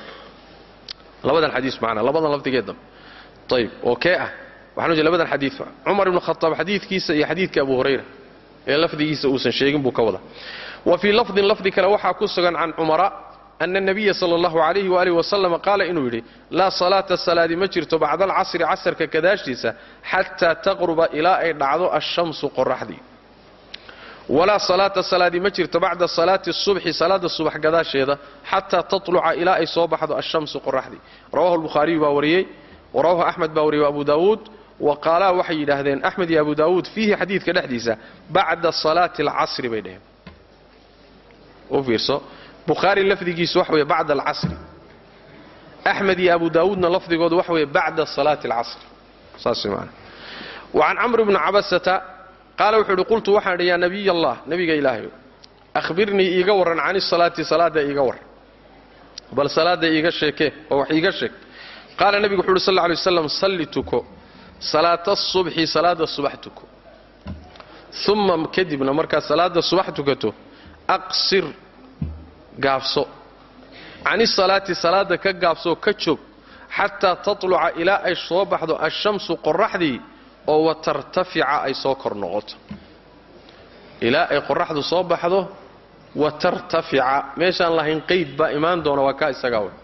S1: labadan xadiis macnaa labadan lafdigee dambe ayib oo kee ah waxaan ujeeda labadan xadiidba cumar ibnu khataab xadiidkiisa iyo xadiidka abu hurayra ee lafdigiisa uusan sheegin buu ka wada wa fii lafdin lafdi kale waxaa ku sugan can cumara ana nabiya sala allahu calayhi waalihi wasalam qaala inuu yidhi laa salaata salaadi ma jirto bacda alcasri casarka kadaashiisa xataa taqruba ilaa ay dhacdo ashamsu qoraxdii walaa salaata salaadi ma jirto bacda salaati subxi salaada subax gadaasheeda xataa tatluca ilaa ay soo baxdo ashamsu qoraxdii rawahu lbukhaariyu baa wariyey warawahu axmed baa wariyey abu daawuud wa qaalaa waxay yidhaahdeen axmed iyo abu daawuud fiihi xadiidka dhexdiisa bacda salaati alcasri bay fiirso bukhaari lafdigiisu waxa weye bacda alcasri. Axmed iyo abu daawuudna lafdigoodu waxa weye bacda salaati alcasri. Saas man wa can camr bni cabasata qaala wuxuu idhi qultu waxaan idhi yaa allah nebiga ilaahayo ahbirnii iiga warran cani salaati salaada iiga warran bal salaada iiga sheekee oo wax iiga sheeg. Qaala nebigu wuxu uhi sal lla alay waslam salli tuko salaata subxi kadibna markaad salaada subax aqsir gaabso. Cani salaati salaada ka gaabsoo ka joog xataa tatluca ilaa ay soo baxdo ashamsu qoraxdii oo watartafica ay soo kor noqoto. Ilaa ay qoraxdu soo baxdo watartafica meeshaan lahayn qayd baa imaan doona waa kaa isagaa wey.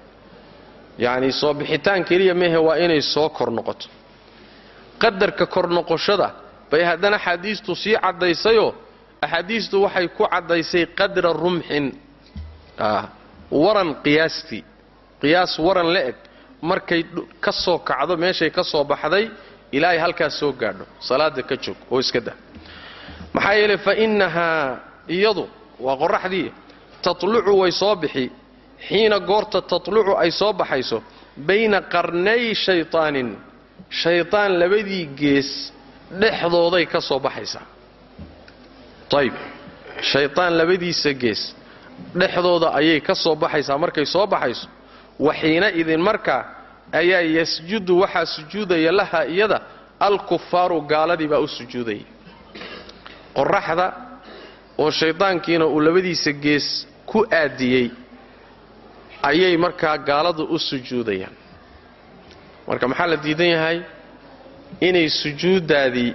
S1: Yacni soo bixitaan keliya mehe waa inay soo kor noqoto. Qadarka kor noqoshada bay haddana axaadiistu sii caddaysayoo axaadiistu waxay ku caddaysay qadra rumxin waran qiyaastii qiyaas waran la eg. Markay ka soo kacdo meeshay ka soo baxday ilaa ay halkaas soo gaadho. Salaada ka joog oo iska dah. Maxaa yeelay fa innahaa iyadu waa qoraxdii tatlucu way soo bixi. Xiina goorta tatlucu ay soo baxayso bayna qarnay shaytaanin. Shaytaan labadii gees dhexdooday ka soo baxaysaa ayib shaytaan labadiisa gees dhexdooda ayay ka soo baxaysaa. Markay soo baxayso waxiina idin markaa ayaa yasjudu waxaa sujuudaya laha iyada alkufaaru gaaladii baa u sujuudaya qoraxda oo shaydaankiina uu labadiisa gees ku aadiyey ayay markaa gaaladu u sujuudayaan. Marka maxaa la diidan yahay? Inay sujuuddaadii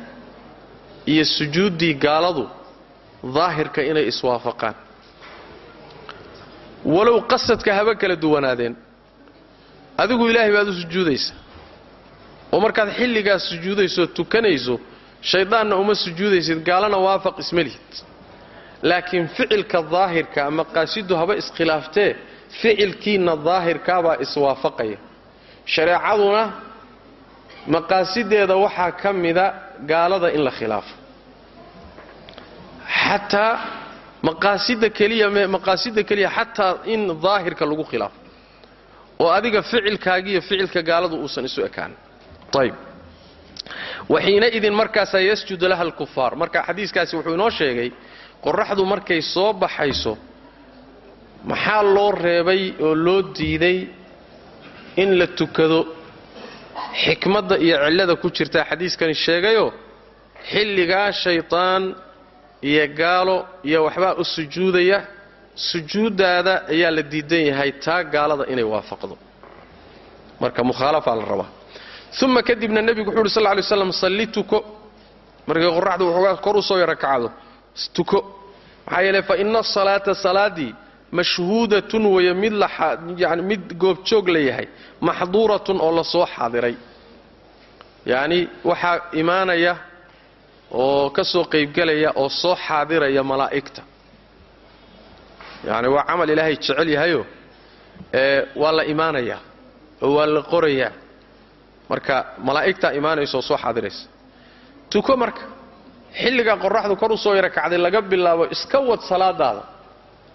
S1: iyo sujuuddii gaaladu daahirka inay iswaafaqaan walow qasadka haba kala duwanaadeen. Adigu ilaahay baad u sujuudaysa. Oo markaad xilligaas sujuudayso tukanayso shayddaanna uma sujuudaysid gaalana waafaq isma lihid laakiin ficilka daahirka maqaasidu haba iskhilaaftee ficilkiinna daahirkaabaa iswaafaqaya. Shareecaduna maqaasideeda waxaa ka mida gaalada in la khilaafo xataa maqaasida keliya maqaasida keliya xataa in daahirka lagu khilaafo. Oo adiga ficilkaagiiyo ficilka gaaladu uusan isu ekaanin ayb waxiina idin markaasaa yasjudu laha alkufaar marka xadiiskaasi wuxuu inoo sheegay qoraxdu markay soo baxayso maxaa loo reebay oo loo diiday in la tukado? Xikmadda iyo cillada ku jirtaa xadiiskani sheegayoo xilligaa shaytaan iyo gaalo iyo waxbaa u sujuudaya sujuuddaada ayaa la diidan yahay taa gaalada inay waafaqdo. Marka mukhaalafaa la rabaa. Uma kadibna nebigu wuxu uhi sal ly slam salli tuko. Markay qoraxdu waxoogaa kor u soo yaro kacdo tuko. Maxaa yeele fa ina asalaata salaaddii mashhuudatun weeye mid yani mid goobjoog la yahay maxduuratun oo la soo xaadiray. Yacni waxaa imaanaya oo ka soo qaybgelaya oo soo xaadiraya malaa'igta. Yacni waa camal ilaahay jecel yahayo ee waa la imaanayaa oo waa la qorayaa marka malaa'igtaa imaanaysa oo soo xaadiraysa. Tuko marka xilligaa qoraxdu kor u soo yaro kacday laga bilaabo iska wad salaadaada.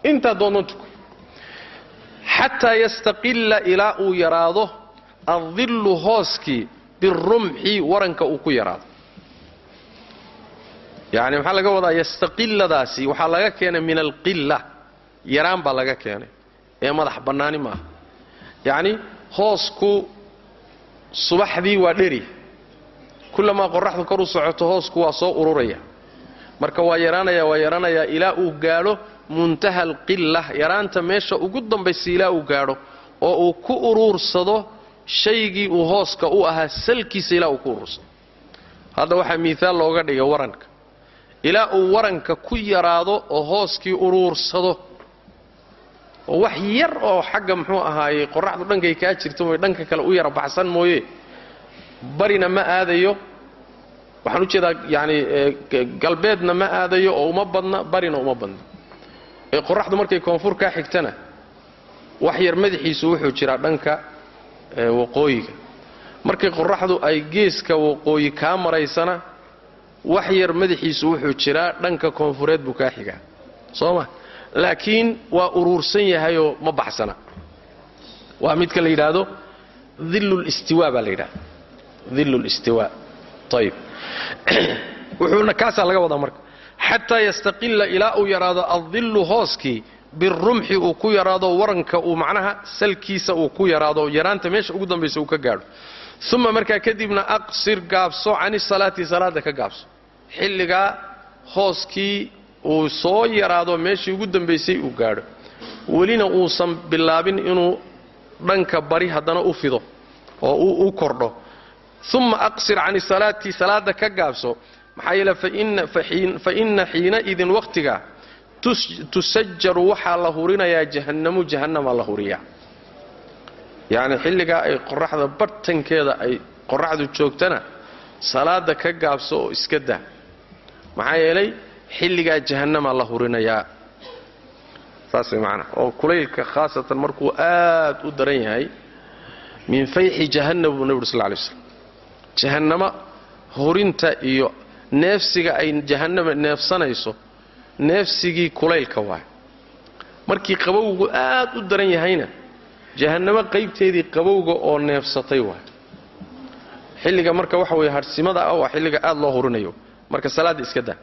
S1: Intaa doonno tuko. Xataa yastaqilla ilaa uu yaraado addillu hooskii birumxi waranka uu ku yaraado yacni maxaa laga wadaa? Yastaqilladaasi waxaa laga keenay min alqilla. Yaraan baa laga keenay. Ee madax bannaani maaha. Yacni hoosku subaxdii waa dheri. Kullamaa qoraxdu kor u socoto hoosku waa soo ururaya. Marka waa yaraanaya waa yaraanayaa ilaa uu gaadho muntaha alqilla. Yaraanta meesha ugu dambaysa ilaa uu gaadho oo uu ku uruursado shaygii uu hooska u ahaa salkiisa ilaa uu ku uruursado hadda waxaa miiaal looga dhigay waranka ilaa uu waranka ku yaraado oo hooskii uruursado. Oo wax yar oo xagga muxuu ahaayey qoraxdu dhankay kaa jirta mooye dhanka kale u yara baxsan mooye. Barina ma aadayo. Waxaan u jeedaa yani galbeedna ma aadayo oo uma badna barina uma badna. Ee qoraxdu markay koonfur kaa xigtana wax yar madaxiisu wuxuu jiraa dhanka waqooyiga. Markay qoraxdu ay geeska waqooyi kaa maraysana wax yar madaxiisu wuxuu jiraa dhanka koonfureed buu kaa xigaa. Soo ma? Laakiin waa uruursan yahayoo ma baxsana. Waa midka la yidhaahdo dillulistiwa baa la yidhahda dillulistiwa ayib wuxuuna kaasaa laga wadaa marka. Xataa yastaqilla ilaa uu yaraado addillu hooskii birumxi uu ku yaraado waranka uu macnaha salkiisa uu ku yaraado yaraanta meesha ugu dambaysa uu ka gaadho uma markaa kadibna aqsir gaabso cani salaati salaada ka gaabso. Xilligaa hooskii uu soo yaraado meeshii ugu dambaysay uu gaadho. Welina uusan bilaabin inuu dhanka bari haddana u fido oo uu u kordho. Uma aqsir cani salaati salaada ka gaabso maxaa yeele fa inna xiinaidin wakhtiga tusajaru waxaa la hurinayaa jahannamu jahannamaa la huriyaa yacni xilligaa ay qoraxda barhtankeeda ay qoraxdu joogtana salaada ka gaabso oo iska daa maxaa yeelay xilligaa jahannamaa la hurinayaa. Saas way macnaa oo kulaylka khaasatan markuu aad u daran yahay min fayxi jahannam buu nebi uri sal lay slam jahannama hurinta iyo neefsiga ay jahannama neefsanayso neefsigii kulaylka waay. Markii qabowgu aad u daran yahayna jahannamo qaybteedii qabowga oo neefsatay waay xilliga marka waxa weye harhsimada ah waa xilliga aad loo hurinayo. Marka salaadda iska daa.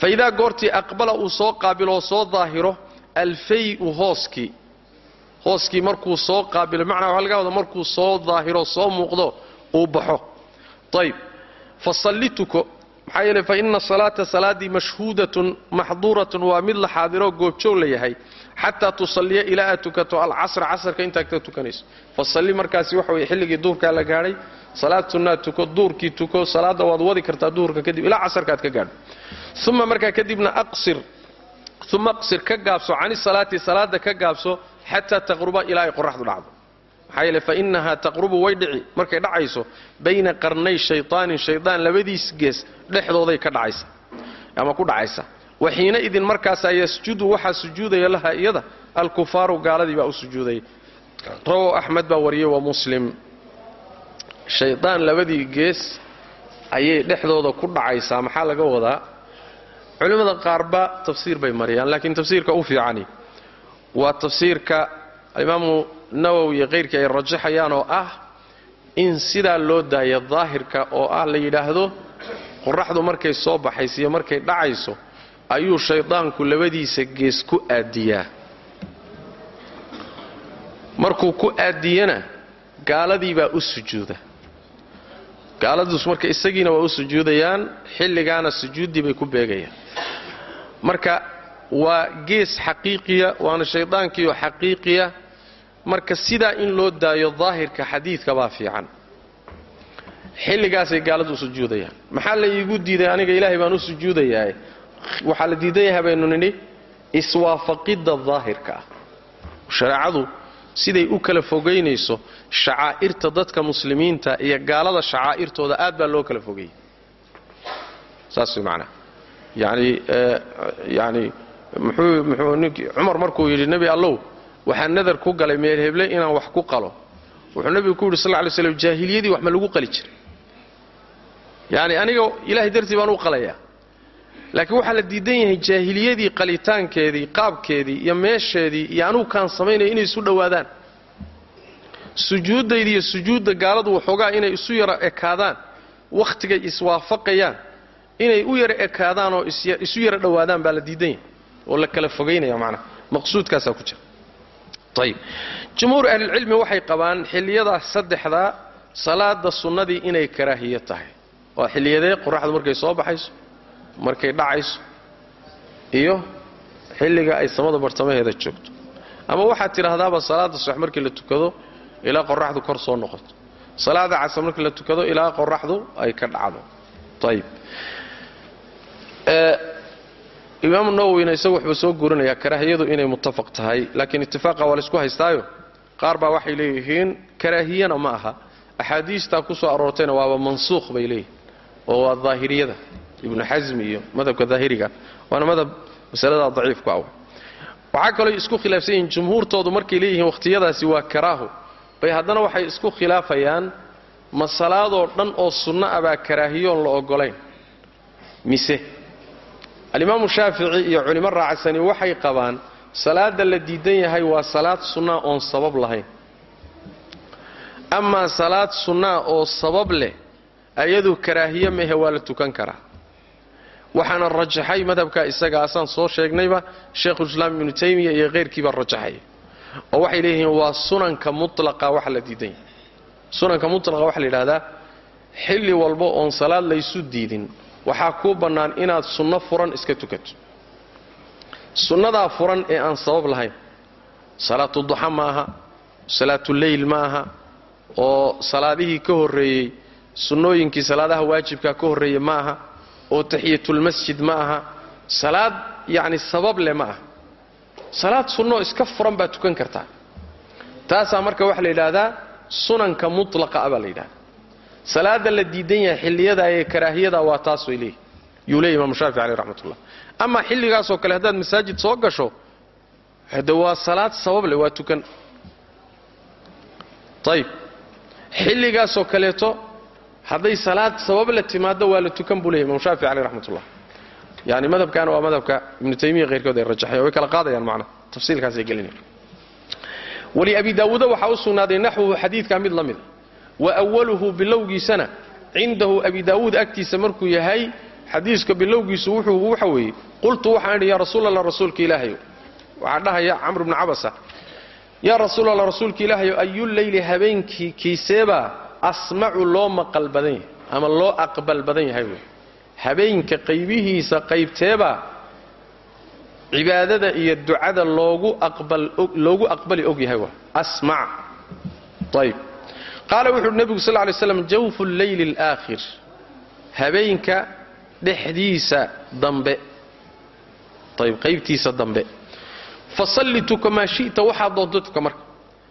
S1: Fa idaa goortii aqbala uu soo qaabilo oo soo daahiro alfayu hooskii hooskii markuu soo qaabilo macnaa waxaa laga wada markuu soo daahiro soo muuqdo uu baxo. Ayb fasalli tuko maxaa yeele fa ina salaata salaaddii mashhuudatun maxduuratun waa mid la xaadiroo goobjoog la yahay xataa tusalliya ilaa aad tukato alcasra casarka intaad ka tukanayso. Fasalli markaasi waxa weye xilligii duurkaa la gaadhay salaad tuko duurkii tuko salaadda waad wadi kartaa duhurka kadib ilaa casarka ka gaadho. Uma markaa kadibna aqsir uma aqsir ka gaabso cani salaati salaada ka gaabso xataa taqruba ilaa ay qoraxdu dhacdo maxaa yeele fa innahaa taqrubu way dhici. Markay dhacayso bayna qarnay shaytaanin shaydaan labadiis gees dhexdooday ka dhacaysa ama ku dhacaysa. Wa xiina idin markaasaa yasjudu waxaa sujuudaya laha iyada alkufaaru gaaladii baa u sujuudaya rawow axmed baa wariyey wa muslim. Shaydaan labadii gees ayay dhexdooda ku dhacaysaa. Maxaa laga wadaa? Culimmada qaarba tafsiir bay mariyaan laakiin tafsiirka u fiicani. Waa tafsiirka alimaamu nawowi iyo kayrkii ay rajaxayaan oo ah in sidaa loo daayo daahirka oo ah la yidhaahdo qoraxdu markay soo baxayso iyo markay dhacayso ayuu shaydaanku labadiisa gees ku aadiyaa markuu ku aadiyana gaaladii baa u sujuuda. Gaaladiis marka isagiina waa u sujuudayaan xilligaana sujuuddii bay ku beegayaan. Marka waa gees xaqiiqiya waana shaydaankiioo xaqiiqiya marka sidaa in loo daayo daahirka xadiidka baa fiican. Xilligaasay gaaladu sujuudayaan. Maxaa la iigu diiday aniga ilaahay baan u sujuudayaa? Waxaa la diidan yahay baynu nidhi iswaafaqidda daahirka. Ah shareecadu siday u kala fogaynayso shacaa'irta dadka muslimiinta iyo gaalada shacaa'irtooda aad baa loo kala fogeeyey saas way macnaha yacni yacni muxuu muxuu ninkii cumar markuu yidhi nebi allow waxaa nadar ku galay meel heble inaan wax ku qalo. Wuxuu nebigu ku yidhi sal lay slam jaahiliyadii wax ma lagu qali jiray. Yacni aniga ilaahay dartii baan u qalayaa laakiin waxaa la diidan yahay jaahiliyadii qalitaankeedii qaabkeedii iyo meesheedii iyo anugu kaan samaynaya inay isu dhowaadaan sujuuddayda iyo sujuudda gaaladu waxoogaa inay isu yara ekaadaan wakhtigay iswaafaqayaan inay u yara ekaadaan oo isu yara dhowaadaan baa la diidan yahay oo la kala fogaynaya macnaha. Maqsuudkaasaa ku jira ayib jumhuur ahlilcilmi waxay qabaan xilliyadaas saddexdaa salaada sunnadii inay karaahiyo tahay. Waa xilliyadee qoraxdu markay soo baxayso markay dhacayso iyo xilliga ay samada bartamaheeda joogto. Ama waxaad tidhaahdaaba salaada subax markii la tukado ilaa qoraxdu kor soo noqoto. Salaada casar markii la tukado ilaa qoraxdu ay ka dhacdo. Ayib imaamu nawowina isagu wuxuu soo guurinayaa karaahiyadu inay muttafaq tahay laakiin itifaaqa waa laysku haystaayo. Qaar baa waxay leeyihiin karaahiyana ma aha. Axaadiistaa ku soo aroortayna waaba mansuukh bay leeyihiin oo waa daahiriyada. Ibnu xasmi iyo madhabka daahiriga waana madhab masalada daciifku ah. Waxaa kaloo isku khilaafsan yihiin jumhuurtoodu markay leeyihiin wakhtiyadaasi waa karaaho bay haddana waxay isku khilaafayaan ma salaadoo dhan oo sunno ah baa karaahiyoon la ogolayn mise alimaamu shaafici iyo culimo raacsani waxay qabaan salaada la diidan yahay waa salaad sunnaa oon sabab lahayn. Amaa salaad sunnaa oo sabab leh ayadu karaahiye mehe waa la tukan karaa. Waxaana rajaxay madhabka isaga asaan soo sheegnayba sheikhulislaam ibnu taymiya iyo keyrkiibaa rajaxay. Oo waxay leeyihiin waa sunanka mutlaqa waxa la diidan yahay. Sunanka mutlaqa waxaa la yidhahdaa xilli walba oon salaad laysu diidin waxaa kuu bannaan inaad sunno furan iska tukato. Sunnadaa furan ee aan sabab lahayn salaatu duxa ma aha salaatuleyl ma aha oo salaadihii ka horreeyey sunnooyinkii salaadaha waajibka ka horreeyey ma aha oo taxiyatulmasjid ma aha salaad yacni sabab leh ma aha salaad sunnoo iska furan baad tukan kartaa taasaa marka waxaa la yidhaahdaa sunanka mutlaqa ah baa la yidhahdaa salaada la diidan yahay xilliyada ee karaahiyada waa taas way leeyihi yuu leeyahy imaamu shaafici caleyh raxmatullah amaa xilligaasoo kale haddaad masaajid soo gasho hade waa salaad sabab leh waa tukan. Ayib xilligaasoo kaleeto hadday salaad sabab la timaado waa la tukan buu leyahy imam shaafici caleyh raxmatullah yani madhabkaana waa madhabka ibnu taymiya keyrkood ay rajaxeen way kala qaadayaan macnaha tafsiilkaasay gelinaya wali abi daawuuda waxaa u sugnaaday naxwuhu xadiidkaa mid la mida wa awaluhu bilowgiisana. Cindahu abi daawuud agtiisa markuu yahay xadiiska bilowgiisu wuxuu waxa weeye qultu waxaan idhi yaa rasuul allah rasuulka ilaahayo. Waxaa dhahaya camr bnu cabasa yaa rasuul allah rasuulka ilaahayo ayuleyli habeenkii kiiseebaa asmacu loo maqal badan yahay ama loo aqbal badan yahay wey habeenka qaybihiisa qaybteebaa cibaadada iyo ducada loogu aqbali og yahay waa asmac ayb qaala wuxu uhi nebigu sal lay slam jawfu lleyli alaakhir. Habeenka dhexdiisa dambe. Ayb qaybtiisa dambe. Fasalli maa shi'ta waxaad doonto marka.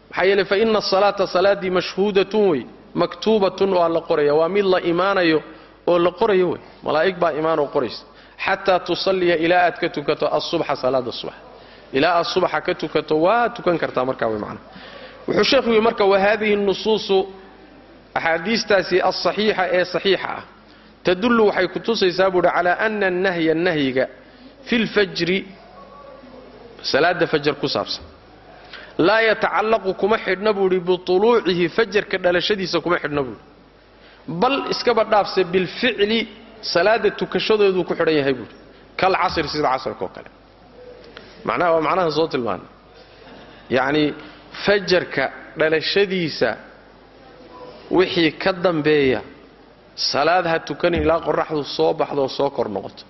S1: Maxaa yeele fa ina asalaata salaaddii mashhuudatun wey maktuubatun waa la qoraya waa mid la imaanayo oo la qorayo wey malaa'ig baa imaanoo qoraysa. Xataa tusalliya ilaa aad ka tukato asubxa salaada subax ilaa aad ka tukato waa tukan kartaa markaa wey macnaha wuxuu sheekhu yidhi marka wa haadihi nusuusu axaadiistaasi alsaxiixa ee saxiixa ah. Tadullu waxay ku tusaysaa buuhi calaa ana annahya nahyiga fi lfajri salaada fajar ku saabsan. Laa yatacallaqu kuma xidhna buuhi bituluucihi fajarka dhalashadiisa kuma xidhna buuhi bal iskaba dhaafse bilficli salaada tukashadooduu ku xidhan yahay buuhi kal sida casrka oo kale. Macnaha waa macnaha soo tilmaana yacni fajarka dhalashadiisa wixii ka dambeeya salaad ha tukanin ilaa qoraxdu soo baxdoo soo kor noqoto.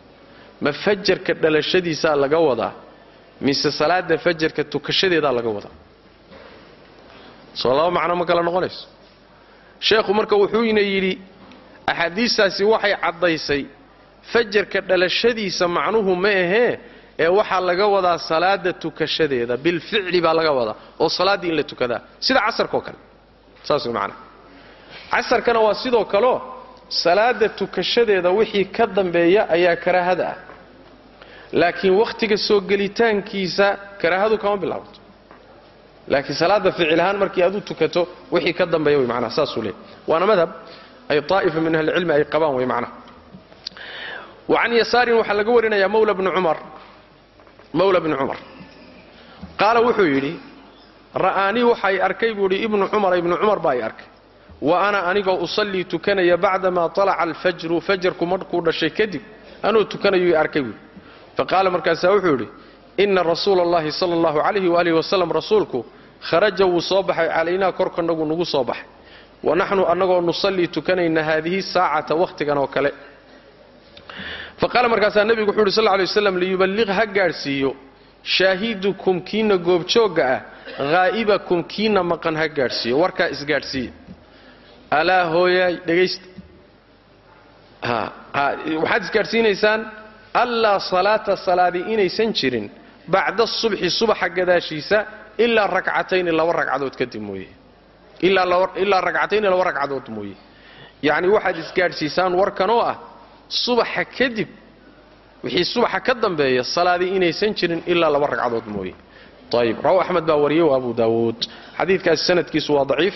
S1: Ma fajarka dhalashadiisaa laga wadaa mise salaada fajarka tukashadeedaa laga wadaa? Soo laba macno ma kala noqonayso? Sheekhu marka wuxuuna yidhi axaadiistaasi waxay caddaysay fajarka dhalashadiisa macnuhu ma ahee ee waxaa laga wadaa salaada tukashadeeda bilficli baa laga wadaa oo salaaddii in la tukadaa sida casarkaoo kale. Saas macnaha casarkana waa sidoo kaleo salaada tukashadeeda wixii ka dambeeya ayaa karaahada ah. Laakiin wakhtiga soo gelitaankiisa karaahadu kama bilaabato. Laakiin salaada ficil ahaan markii aad u tukato wixii ka dambeeya way macnaha saasuu leeyahy waana madhab ay طaa'ifa min ahlicilmi ay qabaan way macnaha wa can yasaarin waxaa laga warinayaa mawla bni cumar mawla bni cumar. Qaala wuxuu yidhi ra'aanii waxay arkay buu idhi ibnu cumar ibnu cumar baa i arkay. Wa ana anigoo usallii tukanaya bacdamaa talaca alfajru fajarku markuu dhashay kadib anuu tukanayu arkay buui fa qaala markaasaa wuxuu yidhi ina rasuula allahi sala allahu calayhi waalihi wasalam rasuulku kharaja wuu soo baxay calaynaa korkanagu nagu soo baxay. Wa naxnu annagoo nusallii tukanayna haadihi saacata wakhtigan oo kale fa qaala markaasaa nebigu wuxu uhi sal lay waslam liyuballiq ha gaadhsiiyo. Shaahidukum kiina goobjoogga ah haa'ibakum kiina maqan ha gaadhsiiyo. Warkaa isgaadhsiiya alaa hooyaay dhegaysta. Waxaad isgaadhsiinaysaan allaa salaata salaadii inaysan jirin bacda subxi subaxa gadaashiisa ilaa rakcatayni laba ragcadood kadib mooye. Ilaa ragcatayni laba ragcadood mooye. Yacni waxaad isgaadhsiisaan warkan oo ah subaxa kadib wixii subaxa ka dambeeya salaadii inaysan jirin ilaa laba ragcadood mooye. Ayib raw axmed baa wariyey wa abu daawuud. Xadiidkaasi sanadkiisu waa daciif.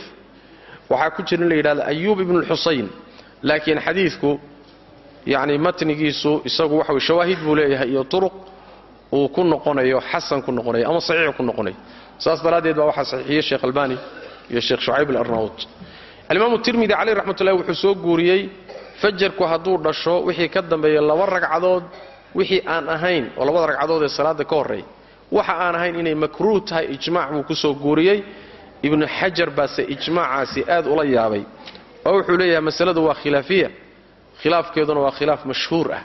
S1: Waxaa ku jira in la yidhahda ayuub ibnu lxusayn laakiin xadiidku yacni matnigiisu isagu waxa weye shawaahid buu leeyahay iyo turuq uu ku noqonayo xasan ku noqonayo ama saxiix ku noqonayo. Saas daraaddeed baa waxaa saxiixiyey sheekh albani iyo sheekh shucayb alarnaut. Alimaamu tirmidi caleyh raxmatullahi wuxuu soo guuriyey fajarku hadduu dhasho wixii ka dambeeya laba ragcadood wixii aan ahayn oo labada ragcadood ee salaada ka horreeya waxa aan ahayn inay makruuh tahay ijmaac buu ku soo guuriyey. Ibnu xajar baase ijmaacaasi aad ula yaabay. Oo wuxuu leeyahay masaladu waa khilaafiya. Khilaafkeeduna waa khilaaf mashhuur ah.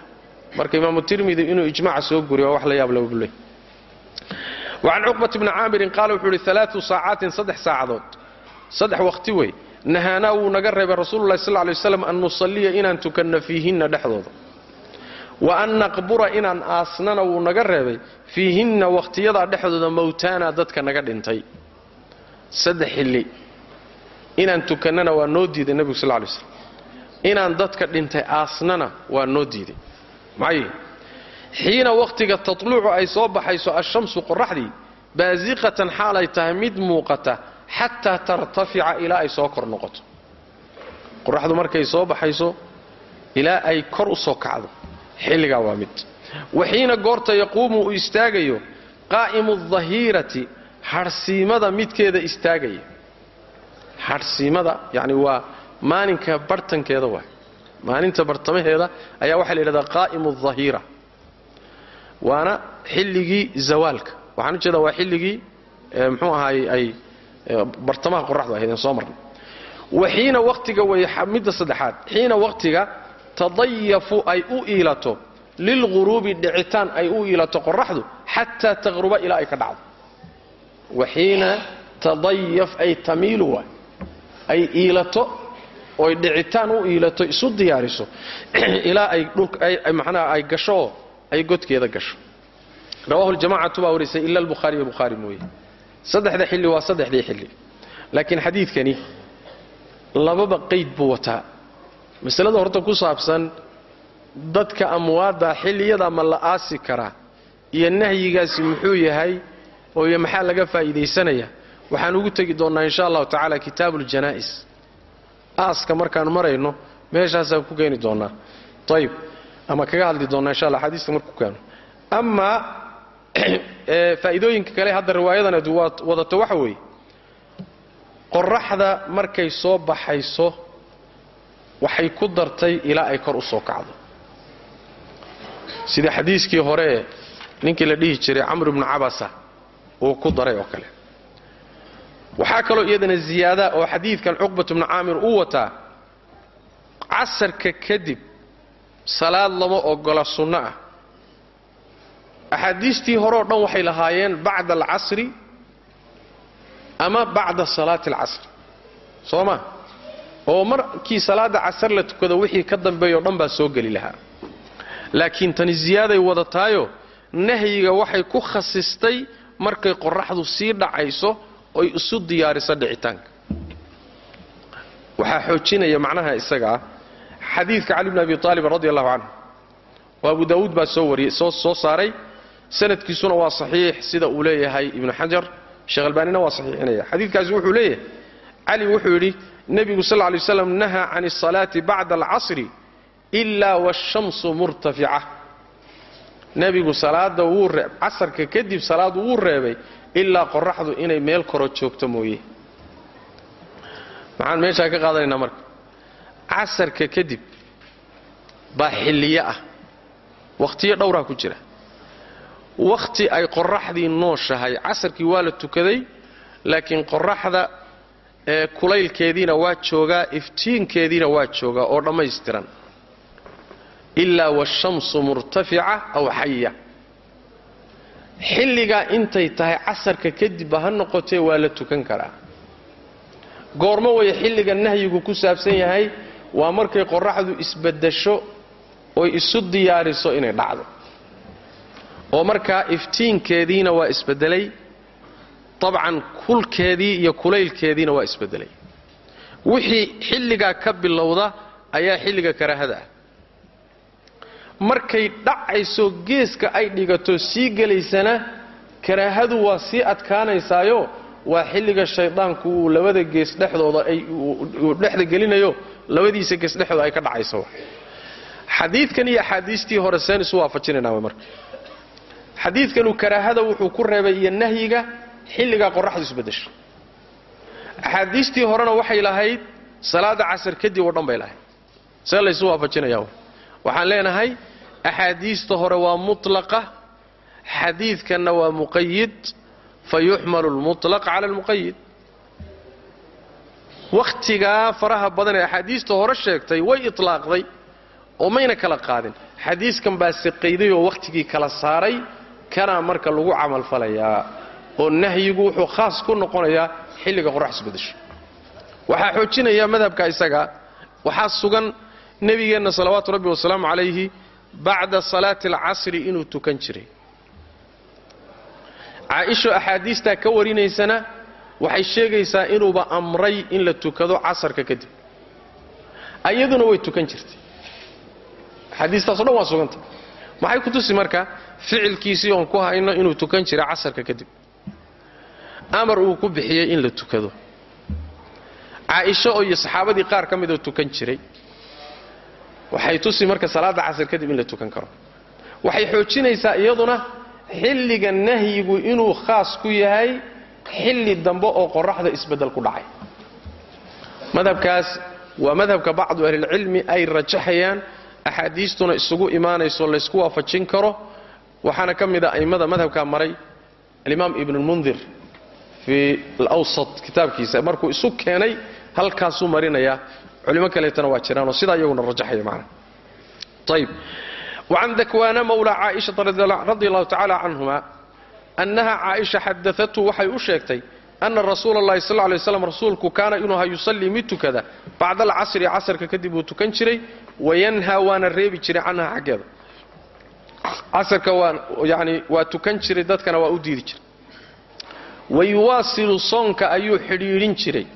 S1: Marka imaamu tirmidi inuu ijmaaca soo guuriyo waa wax la yaab leh wacan cuqbat bni caamirin qaala wuxuu ihi alaau saacaatin saddex saacadood. Saddex waqti wey nahaanaa wuu naga reebay rasuululahi sal lay waslam an nusalliya inaan tukanno fiihinna dhexdooda wa an naqbura inaan aasnana wuu naga reebay fiihinna wakhtiyadaa dhexdooda mowtaana dadka naga dhintay saddex xilli inaan tukannana waa noo diiday nebigu sal lay slam inaan dadka dhintay aasnana waa noo diiday maxay xiina wakhtiga tatluucu ay soo baxayso ashamsu qoraxdii baasiqatan xaalay tahay mid muuqata xataa tartafica ilaa ay soo kor noqoto qoraxdu markay soo baxayso ilaa ay kor u soo kacdo xilligaa waa mid wa xiina goorta yaquumu uu istaagayo qaa'imu dahiirati hadhsiimada midkeeda istaagaya hadhsiimada yacni waa maalinka bartankeeda waay maalinta bartamaheeda ayaa waxaa la yidhahdaa qaa'imu dahiira waana xilligii zawaalka waxaan u jeedaa waa xilligii mxuu ahaay ay bartamaha qoraxdu ahaydeen soo marnay. Wa xiina wakhtiga way midda saddexaad xiina wakhtiga tadayafu ay u iilato lilghuruubi dhicitaan ay u iilato qoraxdu xataa taqruba ilaa ay ka dhacdo. Wa xiina tadayaf ay tamiilu waay ay iilato oy dhicitaan u iilato isu diyaariso ilaa ay dhulmanaha ay gasho ay godkeeda gasho. Rawahu ljamacatu baa warisay ila albukhaariyo bukhaari mooye saddexda xilli waa saddexdii xilli. Laakiin xadiidkani lababa qayd buu wataa. Masalada horta ku saabsan dadka amwaadda xilliyada ma la aasi karaa iyo nahyigaasi muxuu yahay oo iyo maxaa laga faa'iidaysanaya. Waxaan ugu tegi doonnaa insha allahu tacaala kitaabu ljanaa'is aaska markaan marayno meeshaasaan ku keeni doonnaa ayib ama kaga hadli doonnaa insha alla xadiiska markuu keeno amaa faa'iidooyinka kale hadda riwaayadan ad wadato waxa weeye qoraxda markay soo baxayso waxay ku dartay ilaa ay kor u soo kacdo. Sida xadiiskii hore ninkii la dhihi jiray camr ibnu cabasa uu ku daray oo kale. Waxaa kaloo iyadana ziyaada oo xadiidkan cuqbat bnu caamir uu wataa casarka kadib salaad lama ogola sunno ah axaadiistii horeoo dhan waxay lahaayeen bacda alcasri ama bacda salaati alcasri. Soo ma? Oo markii salaadda casar la tukado wixii ka dambeeyao dhan baa soo geli lahaa. Laakiin tani ziyaaday wadataayo nahyiga waxay ku khasistay markay qoraxdu sii dhacayso oy isu diyaariso dhicitaanka. Waxaa xoojinaya macnaha isaga ah xadiidka cali bni abi aalib radi allahu canhu oo abu daawuud baa soo wariyey soo saaray sanadkiisuna waa saxiix sida uu leeyahay ibnu xajar. Sheekh albaanina waa saxiixinaya. Xadiidkaasi wuxuu leeyahay cali wuxuu yidhi nebigu sal lay slam nahaa can asalaati bacda alcasri ilaa washamsu murtafica. Nebigu salaada casarka kadib salaadu wuu reebay ilaa qoraxdu inay meel koro joogto mooye. Maxaan meeshaa ka qaadanaynaa marka? Casarka kadib baa xilliyo ah. Wakhtiyo dhowraa ku jira wakhti ay qoraxdii nooshahay casarkii waa la tukaday laakiin qoraxda ee kulaylkeediina waa joogaa iftiinkeediina waa joogaa oo dhammaystiran. Ilaa washamsu murtafica aw xaya. Xilligaa intay tahay casarka kadibba ha noqotee waa la tukan karaa. Goormo waya xilliga nahyigu ku saabsan yahay waa markay qorraxdu isbaddasho oy isu diyaariso inay dhacdo oo markaa iftiinkeediina waa isbeddelay dabcan kulkeedii iyo kulaylkeediina waa isbeddelay wixii xilligaa ka bilowda ayaa xilliga karaahada ah. Markay dhacayso geeska ay dhigato sii gelaysana karaahadu waa sii adkaanaysaayo waa xilliga shaydaanku uu labada gees dhexdooda uu dhexda gelinayo labadiisa gees dhexdooda ay ka dhacayso. Xadiidkan iyo axaadiistii hore seen isu waafajinaynaa way marka xadiidkanu karaahada wuxuu ku reebay iyo nahyiga xilligaa qorraxdu isbedesho. Axaadiistii horena waxay lahayd salaada casar kadib oo dhan bay lahayd. See laysu waafajinaya waxaan leenahay axaadiista hore waa mutlaqa xadiidkanna waa muqayid fa yuxmalu lmutlaq cala almuqayid wakhtigaa faraha badan ee axaadiista hore sheegtay way itlaaqday oo mayna kala qaadin. Xadiiskan baa siqayday oo wakhtigii kala saaray kanaa marka lagu camalfalayaa oo nahyigu wuxuu khaas ku noqonayaa xilliga qorrax isbedesho. Waxaa xoojinaya madhabka isaga waxaa sugan nebigeenna salawaatu rabbi wasalaamu calayhi bacda salaati alcasri inuu tukan jiray. Caaisho axaadiistaa ka warinaysana waxay sheegaysaa inuuba amray in la tukado casarka kadib. Ayaduna way tukan jirtay. Axaadiistaaso dhan waa suganta maxay ku tusi marka? Ficilkiisii oon ku hayno inuu tukan jiray casarka kadib amar uu ku bixiyey in la tukado. Caaisho iyo saxaabadii qaar ka midoo tukan jiray. Waxay tusi marka salaada casar kadib in la tukan karo. Waxay xoojinaysaa iyaduna xilliga nahyigu inuu khaas ku yahay xilli dambe oo qoraxda isbeddel ku dhacay. Madhabkaas waa madhabka bacdu ahlilcilmi ay rajaxayaan axaadiistuna isugu imaanayso laysku waafajin karo. Waxaana ka mid a a'immada madhabkaa maray alimaam ibnulmundir fii alawsat kitaabkiisa markuu isu keenay halkaasuu marinayaa. Culimo kaleetana waa jiraanoo sidaa iyaguna rajaxaya macna. Ayb wacan dakwaana mawla caaishata radi allahu tacala canhuma annaha caaisha xadaatu waxay u sheegtay ana rasuula allahi sal lay waslam rasuulku kaana inuu ha yusallii mid tukada bacda alcasri casarka kadib uu tukan jiray wayanhaa waana reebi jiray canha xaggeeda. Casarka waa yani waa tukan jiray dadkana waa u diidi jiray. Wayuwaasilu soonka ayuu xidhiidhin jiray.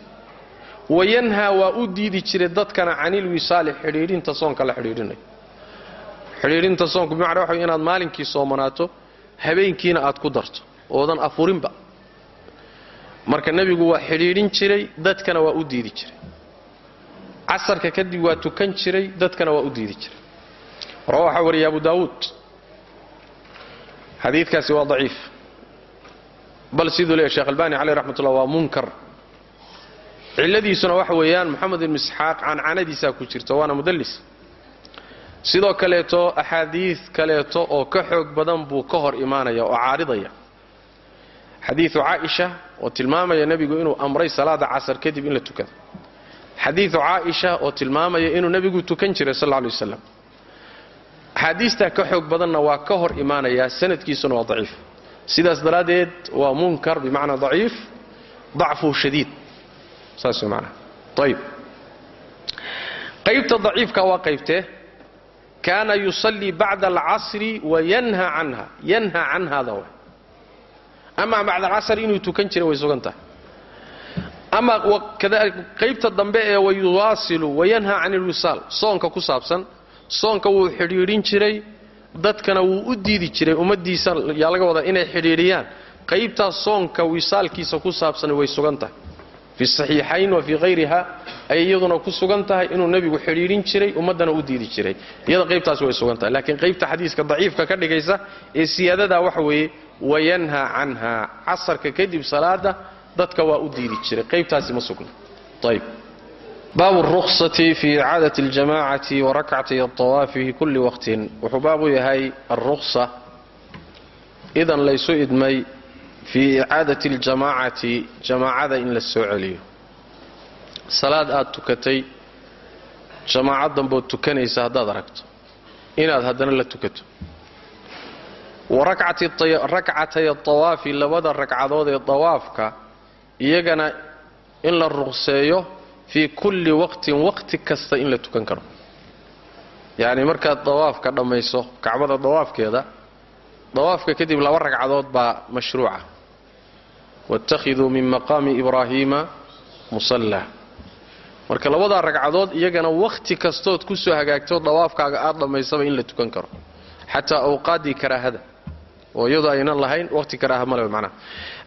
S1: Wayanhaa waa u diidi jiray dadkana canilwisaali xidhiidhinta soonka la xidhiidhinayo xidhiidhinta soonku bimacnaa waxa inaad maalinkii soomanaato habeenkiina aad ku darto oodan afurinba. Marka nebigu waa xidhiidhin jiray dadkana waa u diidi jiray casarka kadib waa tukan jiray dadkana waa u diidi jiray. Waxaa wariyay abu daawuud. Xadiidkaasi waa daciif. Bal siduu leeyahy sheekh albani caleyh raxmat ullah waa munkar. Cilladiisuna waxa weeyaan moxamed ibnu isxaaq cancanadiisaa ku jirta waana mudallis. Sidoo kaleeto axaadiid kaleeto oo ka xoog badan buu ka hor imaanaya oo caaridaya. Xadiidu caaisha oo tilmaamaya nebigu inuu amray salaada casar kadib in la tukado xadiidu caaisha oo tilmaamaya inuu nebigu tukan jiray sal lay waslam axaadiistaa ka xoog badanna waa ka hor imaanaya sanadkiisuna waa daciif. Sidaas daraaddeed waa munkar bimacnaa daciif dacfuhu shadiid. Saas way macnaha ayib qaybta daciifka waa qaybtee kaana yusallii bacda alcasri wayanha canha. Yanha canhada way ama bacda alcasr inuu tukan jiray way sugan tahay ama qaybta dambe ee wayuwaasilu wayanha can ilwisaal soonka ku saabsan soonka wuu xidhiidhin jiray dadkana wuu u diidi jiray ummaddiisa yaa laga wadaa inay xidhiidhiyaan. Qaybtaas soonka wisaalkiisa ku saabsan way sugan tahay. Fi saxiixayn wa fii hayriha ay iyaduna ku sugan tahay inuu nebigu xidhiidhin jiray ummaddana u diidi jiray. Iyada qaybtaas way sugan tahay. Laakiin qaybta xadiiska daciifka ka dhigaysa ee siyaadadaa waxa weeye wayanha canha. Casarka kadib salaada dadka waa u diidi jiray qaybtaasi ma sugna ayb baabu ruksati fi icaadati اljamacati warakcatay aلطawaafi fi kulli waqtin wuxuu baabu yahay alruksa idan laysu idmay fii icaadati اljamaacati jamaacada in la soo celiyo salaad aad tukatay jamaacad dambood tukanaysa haddaad aragto inaad haddana la tukato wa rakcatay atawaafi labada ragcadood ee dawaafka iyagana in la ruqseeyo fii kulli waqtin waqti kasta in la tukan karo. Yacni markaad dawaafka dhammayso kacbada dawaafkeeda dawaafka kadib laba ragcadood baa mashruuca. Waittakhiduu min maqaami ibraahiima musallaa marka labadaa ragcadood iyagana wakhti kastood ku soo hagaagto dawaafkaaga aad dhammaysaba in la tukan karo. Xataa awqaaddii karaahada oo iyadoo aynan lahayn waqti karaaha male macnaha.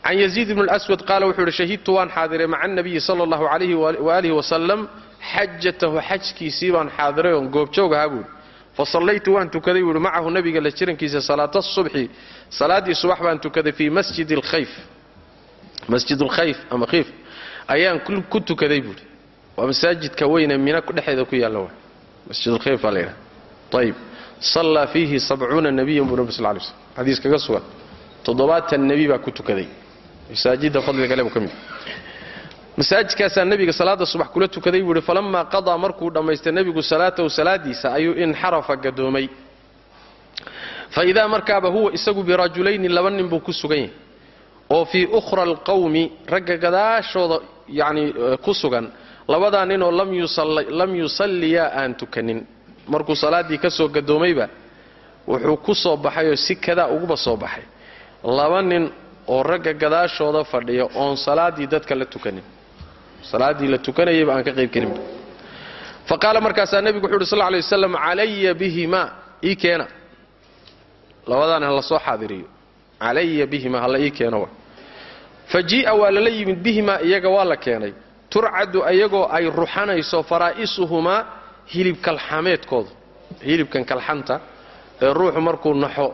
S1: Can yaziid ibn اlswad qaala wuxuu yidhi shahidtu waan xaadiray maca anabiyi sala allahu calayhi waalihi wasalam xajatahu xajkiisii baan xaadiray oon goobjoog ahaa buuhi fasallaytu waan tukaday buuhi macahu nabiga la jirankiisa salaata subxi salaaddii subax baan tukaday fii masjid lkhayf masjid lkhayf ama khiif ayaan ku tukaday buuhi waa masaajidka weyne mina dhexeeda ku yaalla wa masjidulkhayf baa la yidhaha. Ayib sallaa fiihi sabcuuna nabiyan buu nabi sal lay slm xadiis kaga sugan. Toddobaatan nebi baa ku tukaday. Masaajidda fadliga kale buu ka mid masaajidkaasaa nebiga salaada subax kula tukaday buu ihi falammaa qadaa markuu dhammaystay nebigu salaatahu salaadiisa ayuu inxarafa gadoomay. Fa idaa markaaba huwa isagu birajulayni laba nin buu ku sugan yahay. Oo fii ukhra alqawmi ragga gadaashooda yacni ku sugan labadaa ninoo lam yusalliyaa aan tukanin markuu salaaddii ka soo gadoomayba wuxuu ku soo baxay oo si kadaa uguba soo baxay. Laba nin oo ragga gadaashooda fadhiya oon salaaddii dadka la tukanin. Salaaddii la tukanayayba aan ka qayb gelinba fa qaala markaasaa nebigu wuxu uhi sal lla lay calaya bihimaa ii keena. Labadaan ha la soo xaadiriyo. Calaya bihimaa hala ii keeno wa. Fa waa lala yimid bihimaa iyaga waa la keenay. Turcadu ayagoo ay ruxanayso faraa'isuhumaa hilib kalxameedkooda hilibkan kalxanta ee ruuxu markuu naxo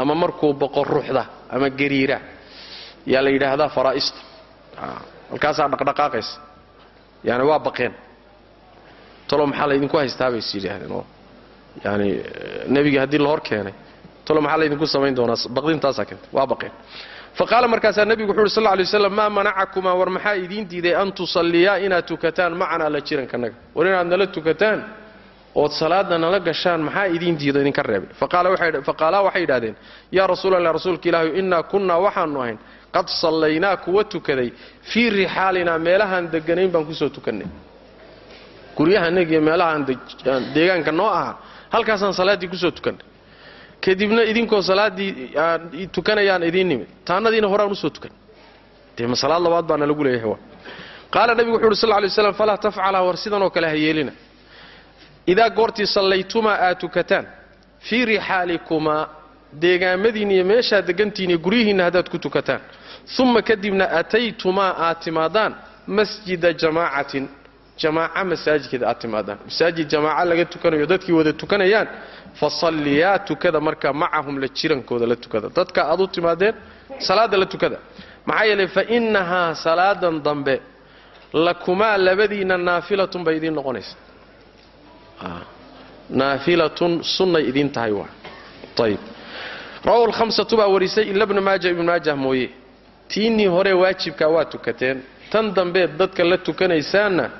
S1: ama markuu boqo ruuxda ama gariira yaa la yidhaahdaa faraa'ista. Halkaasaa dhaqdhaqaaqaysa. Yani waa baqeen. Talo maxaa laydinku haystaa bay is yidhaahdeen oo yani nebiga haddii la hor keenay talo maxaa laydinku samayn doonaa? Baqdintaasaa keentay waa baqeen fa qaala markaasaa nebigu wuxu uhi sal lay waslam maa manacakumaa war maxaa idiin diiday an tusalliyaa inaad tukataan? Macanaa la jirankanaga war inaad nala tukataan ood salaada nala gashaan maxaa idiin diido idinka reebay? Faqaalaa waxay yidhahdeen yaa rasuulallah rasuulka ilaahi innaa kunnaa waxaannu ahayn qad sallaynaa kuwa tukaday fii rixaalinaa meelahaan deganayn baan ku soo tukannay. Guryahannagiyo meelahaan deegaanka noo ahaa halkaasaan salaaddii ku soo tukannay kadibna idinkoo salaaddii tukanayaan idiin nimid. Taannadiina horaan u soo tukan. Dee salaad labaad baana lagu leeyahay wa qaala nebigu wuxu uhi sal lay slam falaa tafcalaa war sidanoo kale ha yeelina. Idaa goortii sallaytumaa aad tukataan. Fii rixaalikumaa deegaamadiinna iyo meeshaad degantihin iyo guryihiinna haddaad ku tukataan. Uma kadibna ataytumaa aad timaadaan masjida jamaacatin jamaaca masaajidkeeda aad timaadaan. Masaajid jamaaca laga tukanayo dadkii wada tukanayaan fasalliyaa tukada markaa macahum la jirankooda la tukada. Dadka aad u timaadeen salaada la tukada. Maxaa yeelay fa innahaa salaadan dambe lakumaa labadiinna naafilatun bay idiin noqonaysa naafilatun sunnay idiin tahay waa. Ayib rawahu lhamsatu baa warisay ila bna maaja ibnu maajah mooye. Tiinnii hore waajibkaa waa tukateen. Tan dambeed dadka la tukanaysaanna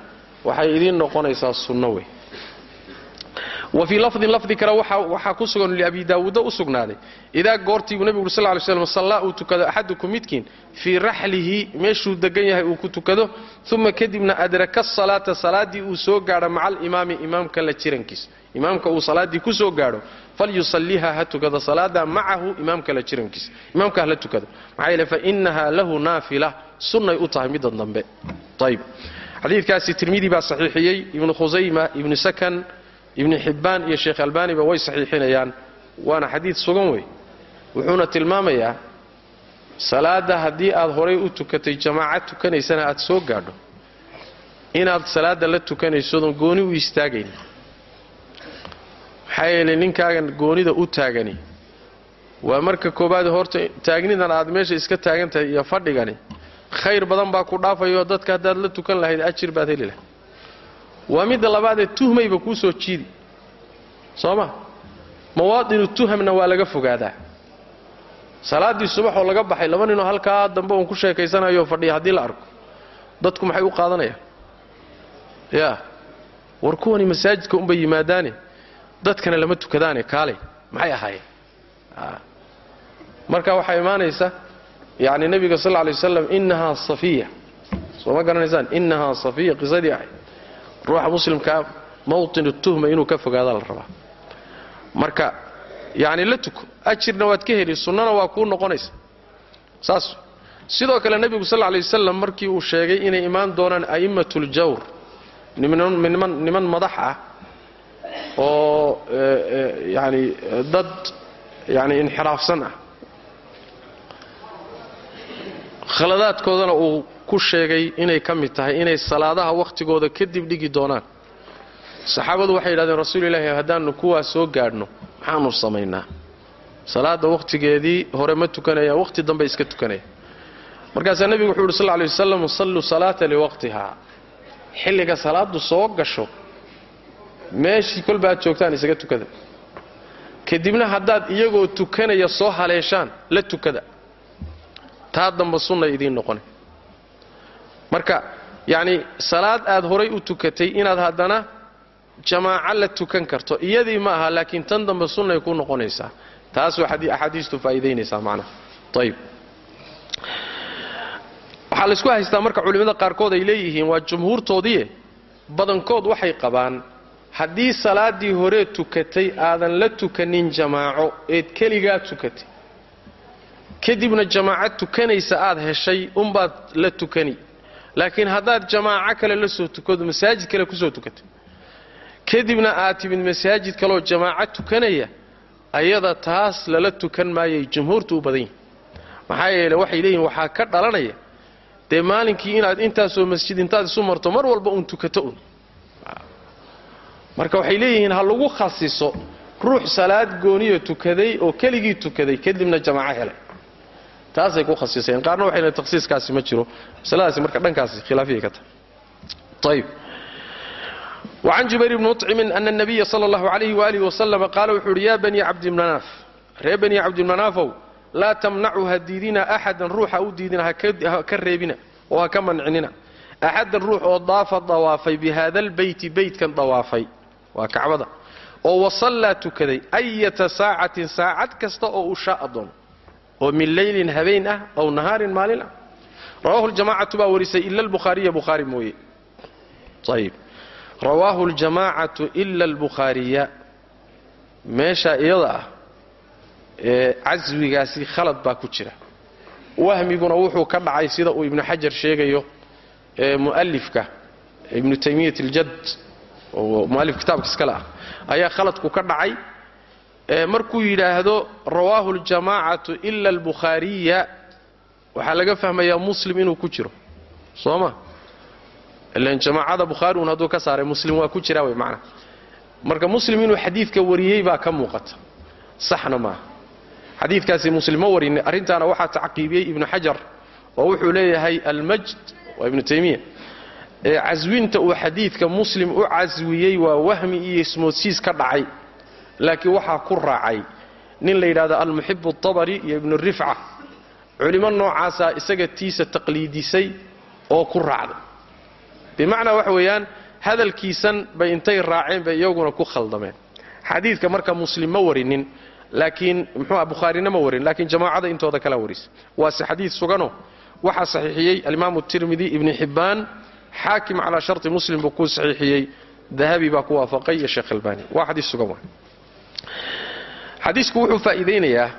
S1: waxay idiin noqonaysaa sunno wey. Wa fii lafdin lafdi kale waxaa ku sugan liabi daawuuda u sugnaaday. Idaa goortii buu nebigu sal ly slam sallaa uu tukado axadukum midkiin fii raxlihi meeshuu degan yahay uu ku tukado uma kadibna adraka asalaata salaaddii uu soo gaadho maca alimaami imaamka la jirankiisa. Imaamka uu salaaddii ku soo gaadho falyusalliha ha tukado salaada macahu imaamka la jirankiisa. Imaamka ha la tukado. Maxaa yeele fainaha lahu naafila. Sunnay u tahay midda dambe. Ayb xadiidkaasi tirmidi baa saxiixiyey ibnu khusayma ibnu sakan ibnu xibbaan iyo sheekh albaaniba way saxiixinayaan. Waana xadiid sugan wey. Wuxuuna tilmaamayaa salaadda haddii aad horay u tukatay jamaaca tukanaysana aad soo gaadho. Inaad salaadda la tukanaysoodon gooni u istaagayn maxaa yeelay ninkaagan goonida u taagani. Waa marka koobaad horta taagnidan aad meesha iska taagan tahay iyo fadhigani khayr badan baa ku dhaafayo dadka haddaad la tukan lahayd ajir baad heli lahayd waa midda labaadee tuhmayba kuu soo jiidi. Soo ma mawaadinu tuhamna waa laga fogaadaa. Salaaddii subax oo laga baxay laba ninoo halkaa dambe uun ku sheekaysanayo fadhiya haddii la arko dadku maxay u qaadanayaan? Yaa war kuwani masaajidka unbay yimaadaane dadkana lama tukadaane kaalay maxay ahaayeen? Marka waxaa imaanaysa yani nebiga sal lay waslam inahaa safiya. Soo garanaysaan? Inahaa safiya qisadii ahayd ruuxa muslimkaa mawtin tuhma inuu ka fogaada la rabaa. Marka yani la tuko ajirna waad ka heli sunnana waa kuu noqonaysa. Saas. Sidoo kale nebigu sal lay wasalam markii uu sheegay inay imaan doonaan a'immatljawr niman madax ah oo yani dad yani inxiraafsan ah khaladaadkoodana uu ku sheegay inay ka mid tahay inay salaadaha wakhtigooda kadib dhigi doonaan. Saxaabadu waxay yidhahdeen rasuul ilaahi haddaannu kuwaas soo gaadhno maxaanu samaynaa? Salaadda wakhtigeedii hore ma tukanaya wakhti dambe iska tukanaya. Markaasaa nebigu wuxuu yidhi sal ly wasalam salluu salaata liwaqtihaa. Xilliga salaaddu soo gasho meeshii kolba aad joogtaan isaga tukada. Kadibna haddaad iyagoo tukanaya soo haleeshaan la tukada taa damba sunna idiin noqona marka yacni salaad aad horay u tukatay inaad haddana jamaaco la tukan karto iyadii ma aha laakiin tan dambe sunnay ku noqonaysaa. Taas axaadiistu faa'iidaynaysaa macnaha. Ayib waxaa laysku haystaa marka culimmada qaarkood ay leeyihiin waa jumhuurtoodii badankood waxay qabaan haddii salaaddii horee tukatay aadan la tukanin jamaaco eed keligaa tukatay kadibna jamaaco tukanaysa aad heshay unbaad la tukani. Laakiin haddaad jamaaco kale la soo tukado masaajid kale ku soo tukatay. Kadibna aad timid masaajid kaleoo jamaaco tukanaya ayada taas lala tukan maayay jumhuurtu u badan yihiin maxaa yeele waxay leeyihiin waxaa ka dhalanaya dee maalinkii inaad intaasoo masjid intaad isu marto mar walba uun tukato un marka waxay leeyihiin ha lagu khasiso ruux salaad gooniya tukaday oo keligii tukaday kadibna jamaaco helay taasay ku khasiseen qaarna waxay leeyiin takhsiiskaasi ma jiro. Masaladaasi marka dhankaasi khilaafiyay ka tahay. Ayb wacan jubayr bni mucimin ana anabiya sala allahu calayhi waaalih wasalama qaala wuxuu yidhi yaa banii cabdimanaaf reer banii cabdimnanaafow laa tamnacu ha diidina axadan ruuxa u diidina haka reebina oo ha ka mancinina axadan ruux oo daafa dawaafay bi albeyti beytkan dawaafay. Waa kacbada. Oo wasallaa tukaday ayata saacatin saacad kasta oo u shaa doono oo min laylin habeen ah aw nahaarin maalin ah. Rawaahu ljamacatu baa warisay ila lbukhaariya bukhaari mooye. Ayib rawaahu ljamaacatu ila albukhaariya. Meeshaa iyada ah ee caswigaasi khalad baa ku jira. Wahmiguna wuxuu ka dhacay sida uu ibnu xajar sheegayo ee mu'alifka ibnu taymiyat aljad oo mu'alif kitaabka iskale ah ayaa khaladku ka dhacay markuu yidhaahdo rawaahu aljamaacatu ila albukhaariya waxaa laga fahmayaa muslim inuu ku jiro. Soo ma? Ilan jamaacada bukhaari un hadduu ka saaray muslim waa ku jiraa wey macnaha marka muslim inuu xadiidka wariyey baa ka muuqata. Saxna maaha xadiidkaasi muslim ma warin arrintaana waxaa tacqiibiyey ibnu xajar oo wuxuu leeyahay almajd waa ibnu taymiya. Caswinta uu xadiidka muslim u caswiyey waa wahmi iyo ismoodsiis ka dhacay laakiin waxaa ku raacay nin la yidhahdo almuxibu atabari iyo ibnu rifca. Culimo noocaasaa isaga tiisa taqliidisay oo ku raacday. Bimacnaa waxa weeyaan hadalkiisan bay intay raaceen bay iyaguna ku khaldameen. Xadiidka marka muslim ma warinin laakiin muxuuha bukhaarina ma warin laakiin jamaacada intooda kala warisa waase xadiid sugano waxaa saxiixiyey alimaamu tirmidi ibni xibbaan xaakim calaa sharti muslim buu ku saxiixiyey dahabi baa ku waafaqay iyo sheekh albani waa xadiis sugan wa xadiisku wuxuu faa'iidaynayaa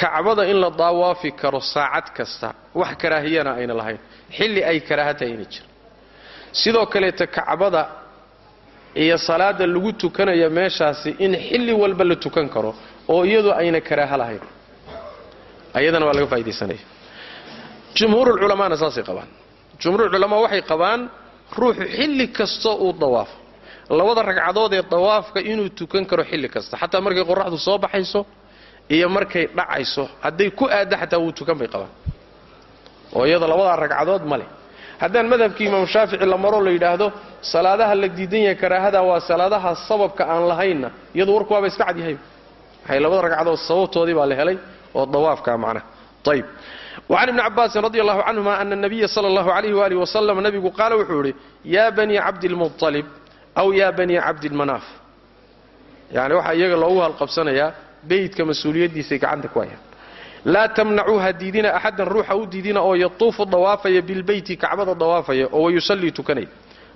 S1: kacbada in la daawaafi karo saacad kasta wax karaahiyana ayna lahayn. Xilli ay karaaha tahay inay sidoo kaleeta kacbada iyo salaada lagu tukanaya meeshaasi in xilli walba la tukan karo oo iyadoo ayna karaaha lahayn. Ayadana waa laga faa'idaysanaya jumhuurulculamaana saasay qabaan. Jumhuurulculamaa waxay qabaan ruuxu xilli kasta uu dawaafo labada ragcadood ee dawaafka inuu tukan karo xilli kasta xataa markay qoraxdu soo baxayso iyo markay dhacayso hadday ku aadda xataa wuu tukan bay qabaan oo iyada labadaa ragcadood ma leh haddaan madhabkii imaam shaafici la maroo la yidhaahdo salaadaha la diidan yahay karaahada waa salaadaha sababka aan lahaynna iyadu warku waaba iska cad yahay waxay labada ragcadood sababtoodii baa la helay oo dawaafka macnaha ayib وcan ibni cabaasin radi allahu canهuma ana الnabiya salى اllahu عalayh wali wasalam nabigu qaala wuxuu idhi yaa banii cabdilmuطalib aw yaa banii cabdilmanaaf yani waxaa iyaga loogu halqabsanayaa beytka mas'uuliyaddiisay gacanta ku hayaan. Laa tamnacuu ha diidina axadan ruuxa u diidina oo yatuufu dawaafaya bilbeyti kacbada dawaafaya oo wayusallii tukanaya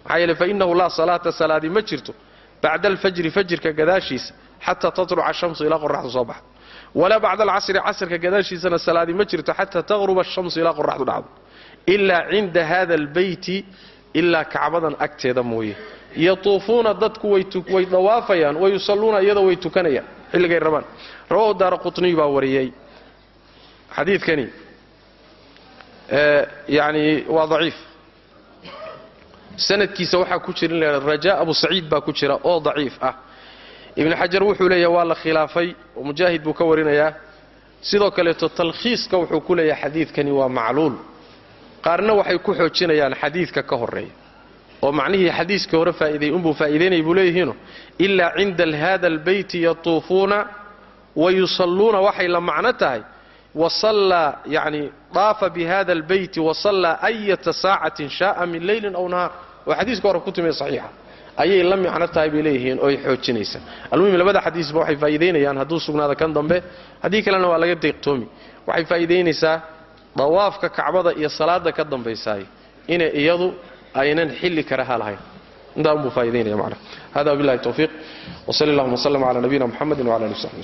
S1: maxaa yeele fainahu laa salaata salaadi ma jirto. Bacda alfajri fajirka gadaashiisa xataa tatluca shamsu ilaa qoraxdu soo baxdo. Walaa bacda alcasri casrka gadaashiisana salaadi ma jirto xataa taqruba ashamsu ilaa qoraxdu dhacdo. Ilaa cinda hada albeyti ilaa kacbadan agteeda mooye yatuufuuna dadku way dawaafayaan wayusalluuna iyadoo way tukanayaan. Xilligay rabaan. Rawahu daara qutniy baa wariyey xadiidkani. Yani waa daciif. Sanadkiisa waxaa ku jira in rajaa abu saciid baa ku jira oo daciif ah. Ibnu xajar wuxuu leeyahay waa la khilaafay oo mujaahid buu ka warinayaa. Sidoo kaleeto talkhiiska wuxuu ku leeyahay xadiidkani waa macluul. Qaarna waxay ku xoojinayaan xadiidka ka horreeya oo macnihii xadiiskii hore faa'iiday unbuu faa'iidaynay buu leeyihiino ilaa cinda hada albeyti yatuufuuna wayusalluuna waxay la macno tahay wasallaa yani daafa bihada albeyti wasallaa ayata saacatin shaaa min leylin aw nahaar. Oo xadiiska hore ku timid saxiixa. Ayay la micno tahay bay leeyihiin oo ay xoojinaysaa almuhim labada xadiisba waxay faa'iidaynayaan hadduu sugnaado kan dambe. Haddii kalena waa laga deeqtoomi. Waxay faa'iidaynaysaa dawaafka kacbada iyo salaada ka dambaysaay inay iyadu aynan xilli karaha lahayn. Intaa unbuu faa'idaynaya macna hada wabillahi tawfiiq. Wsali allahuma wslm cala nabiyina muxamedi wcala ali w saxbi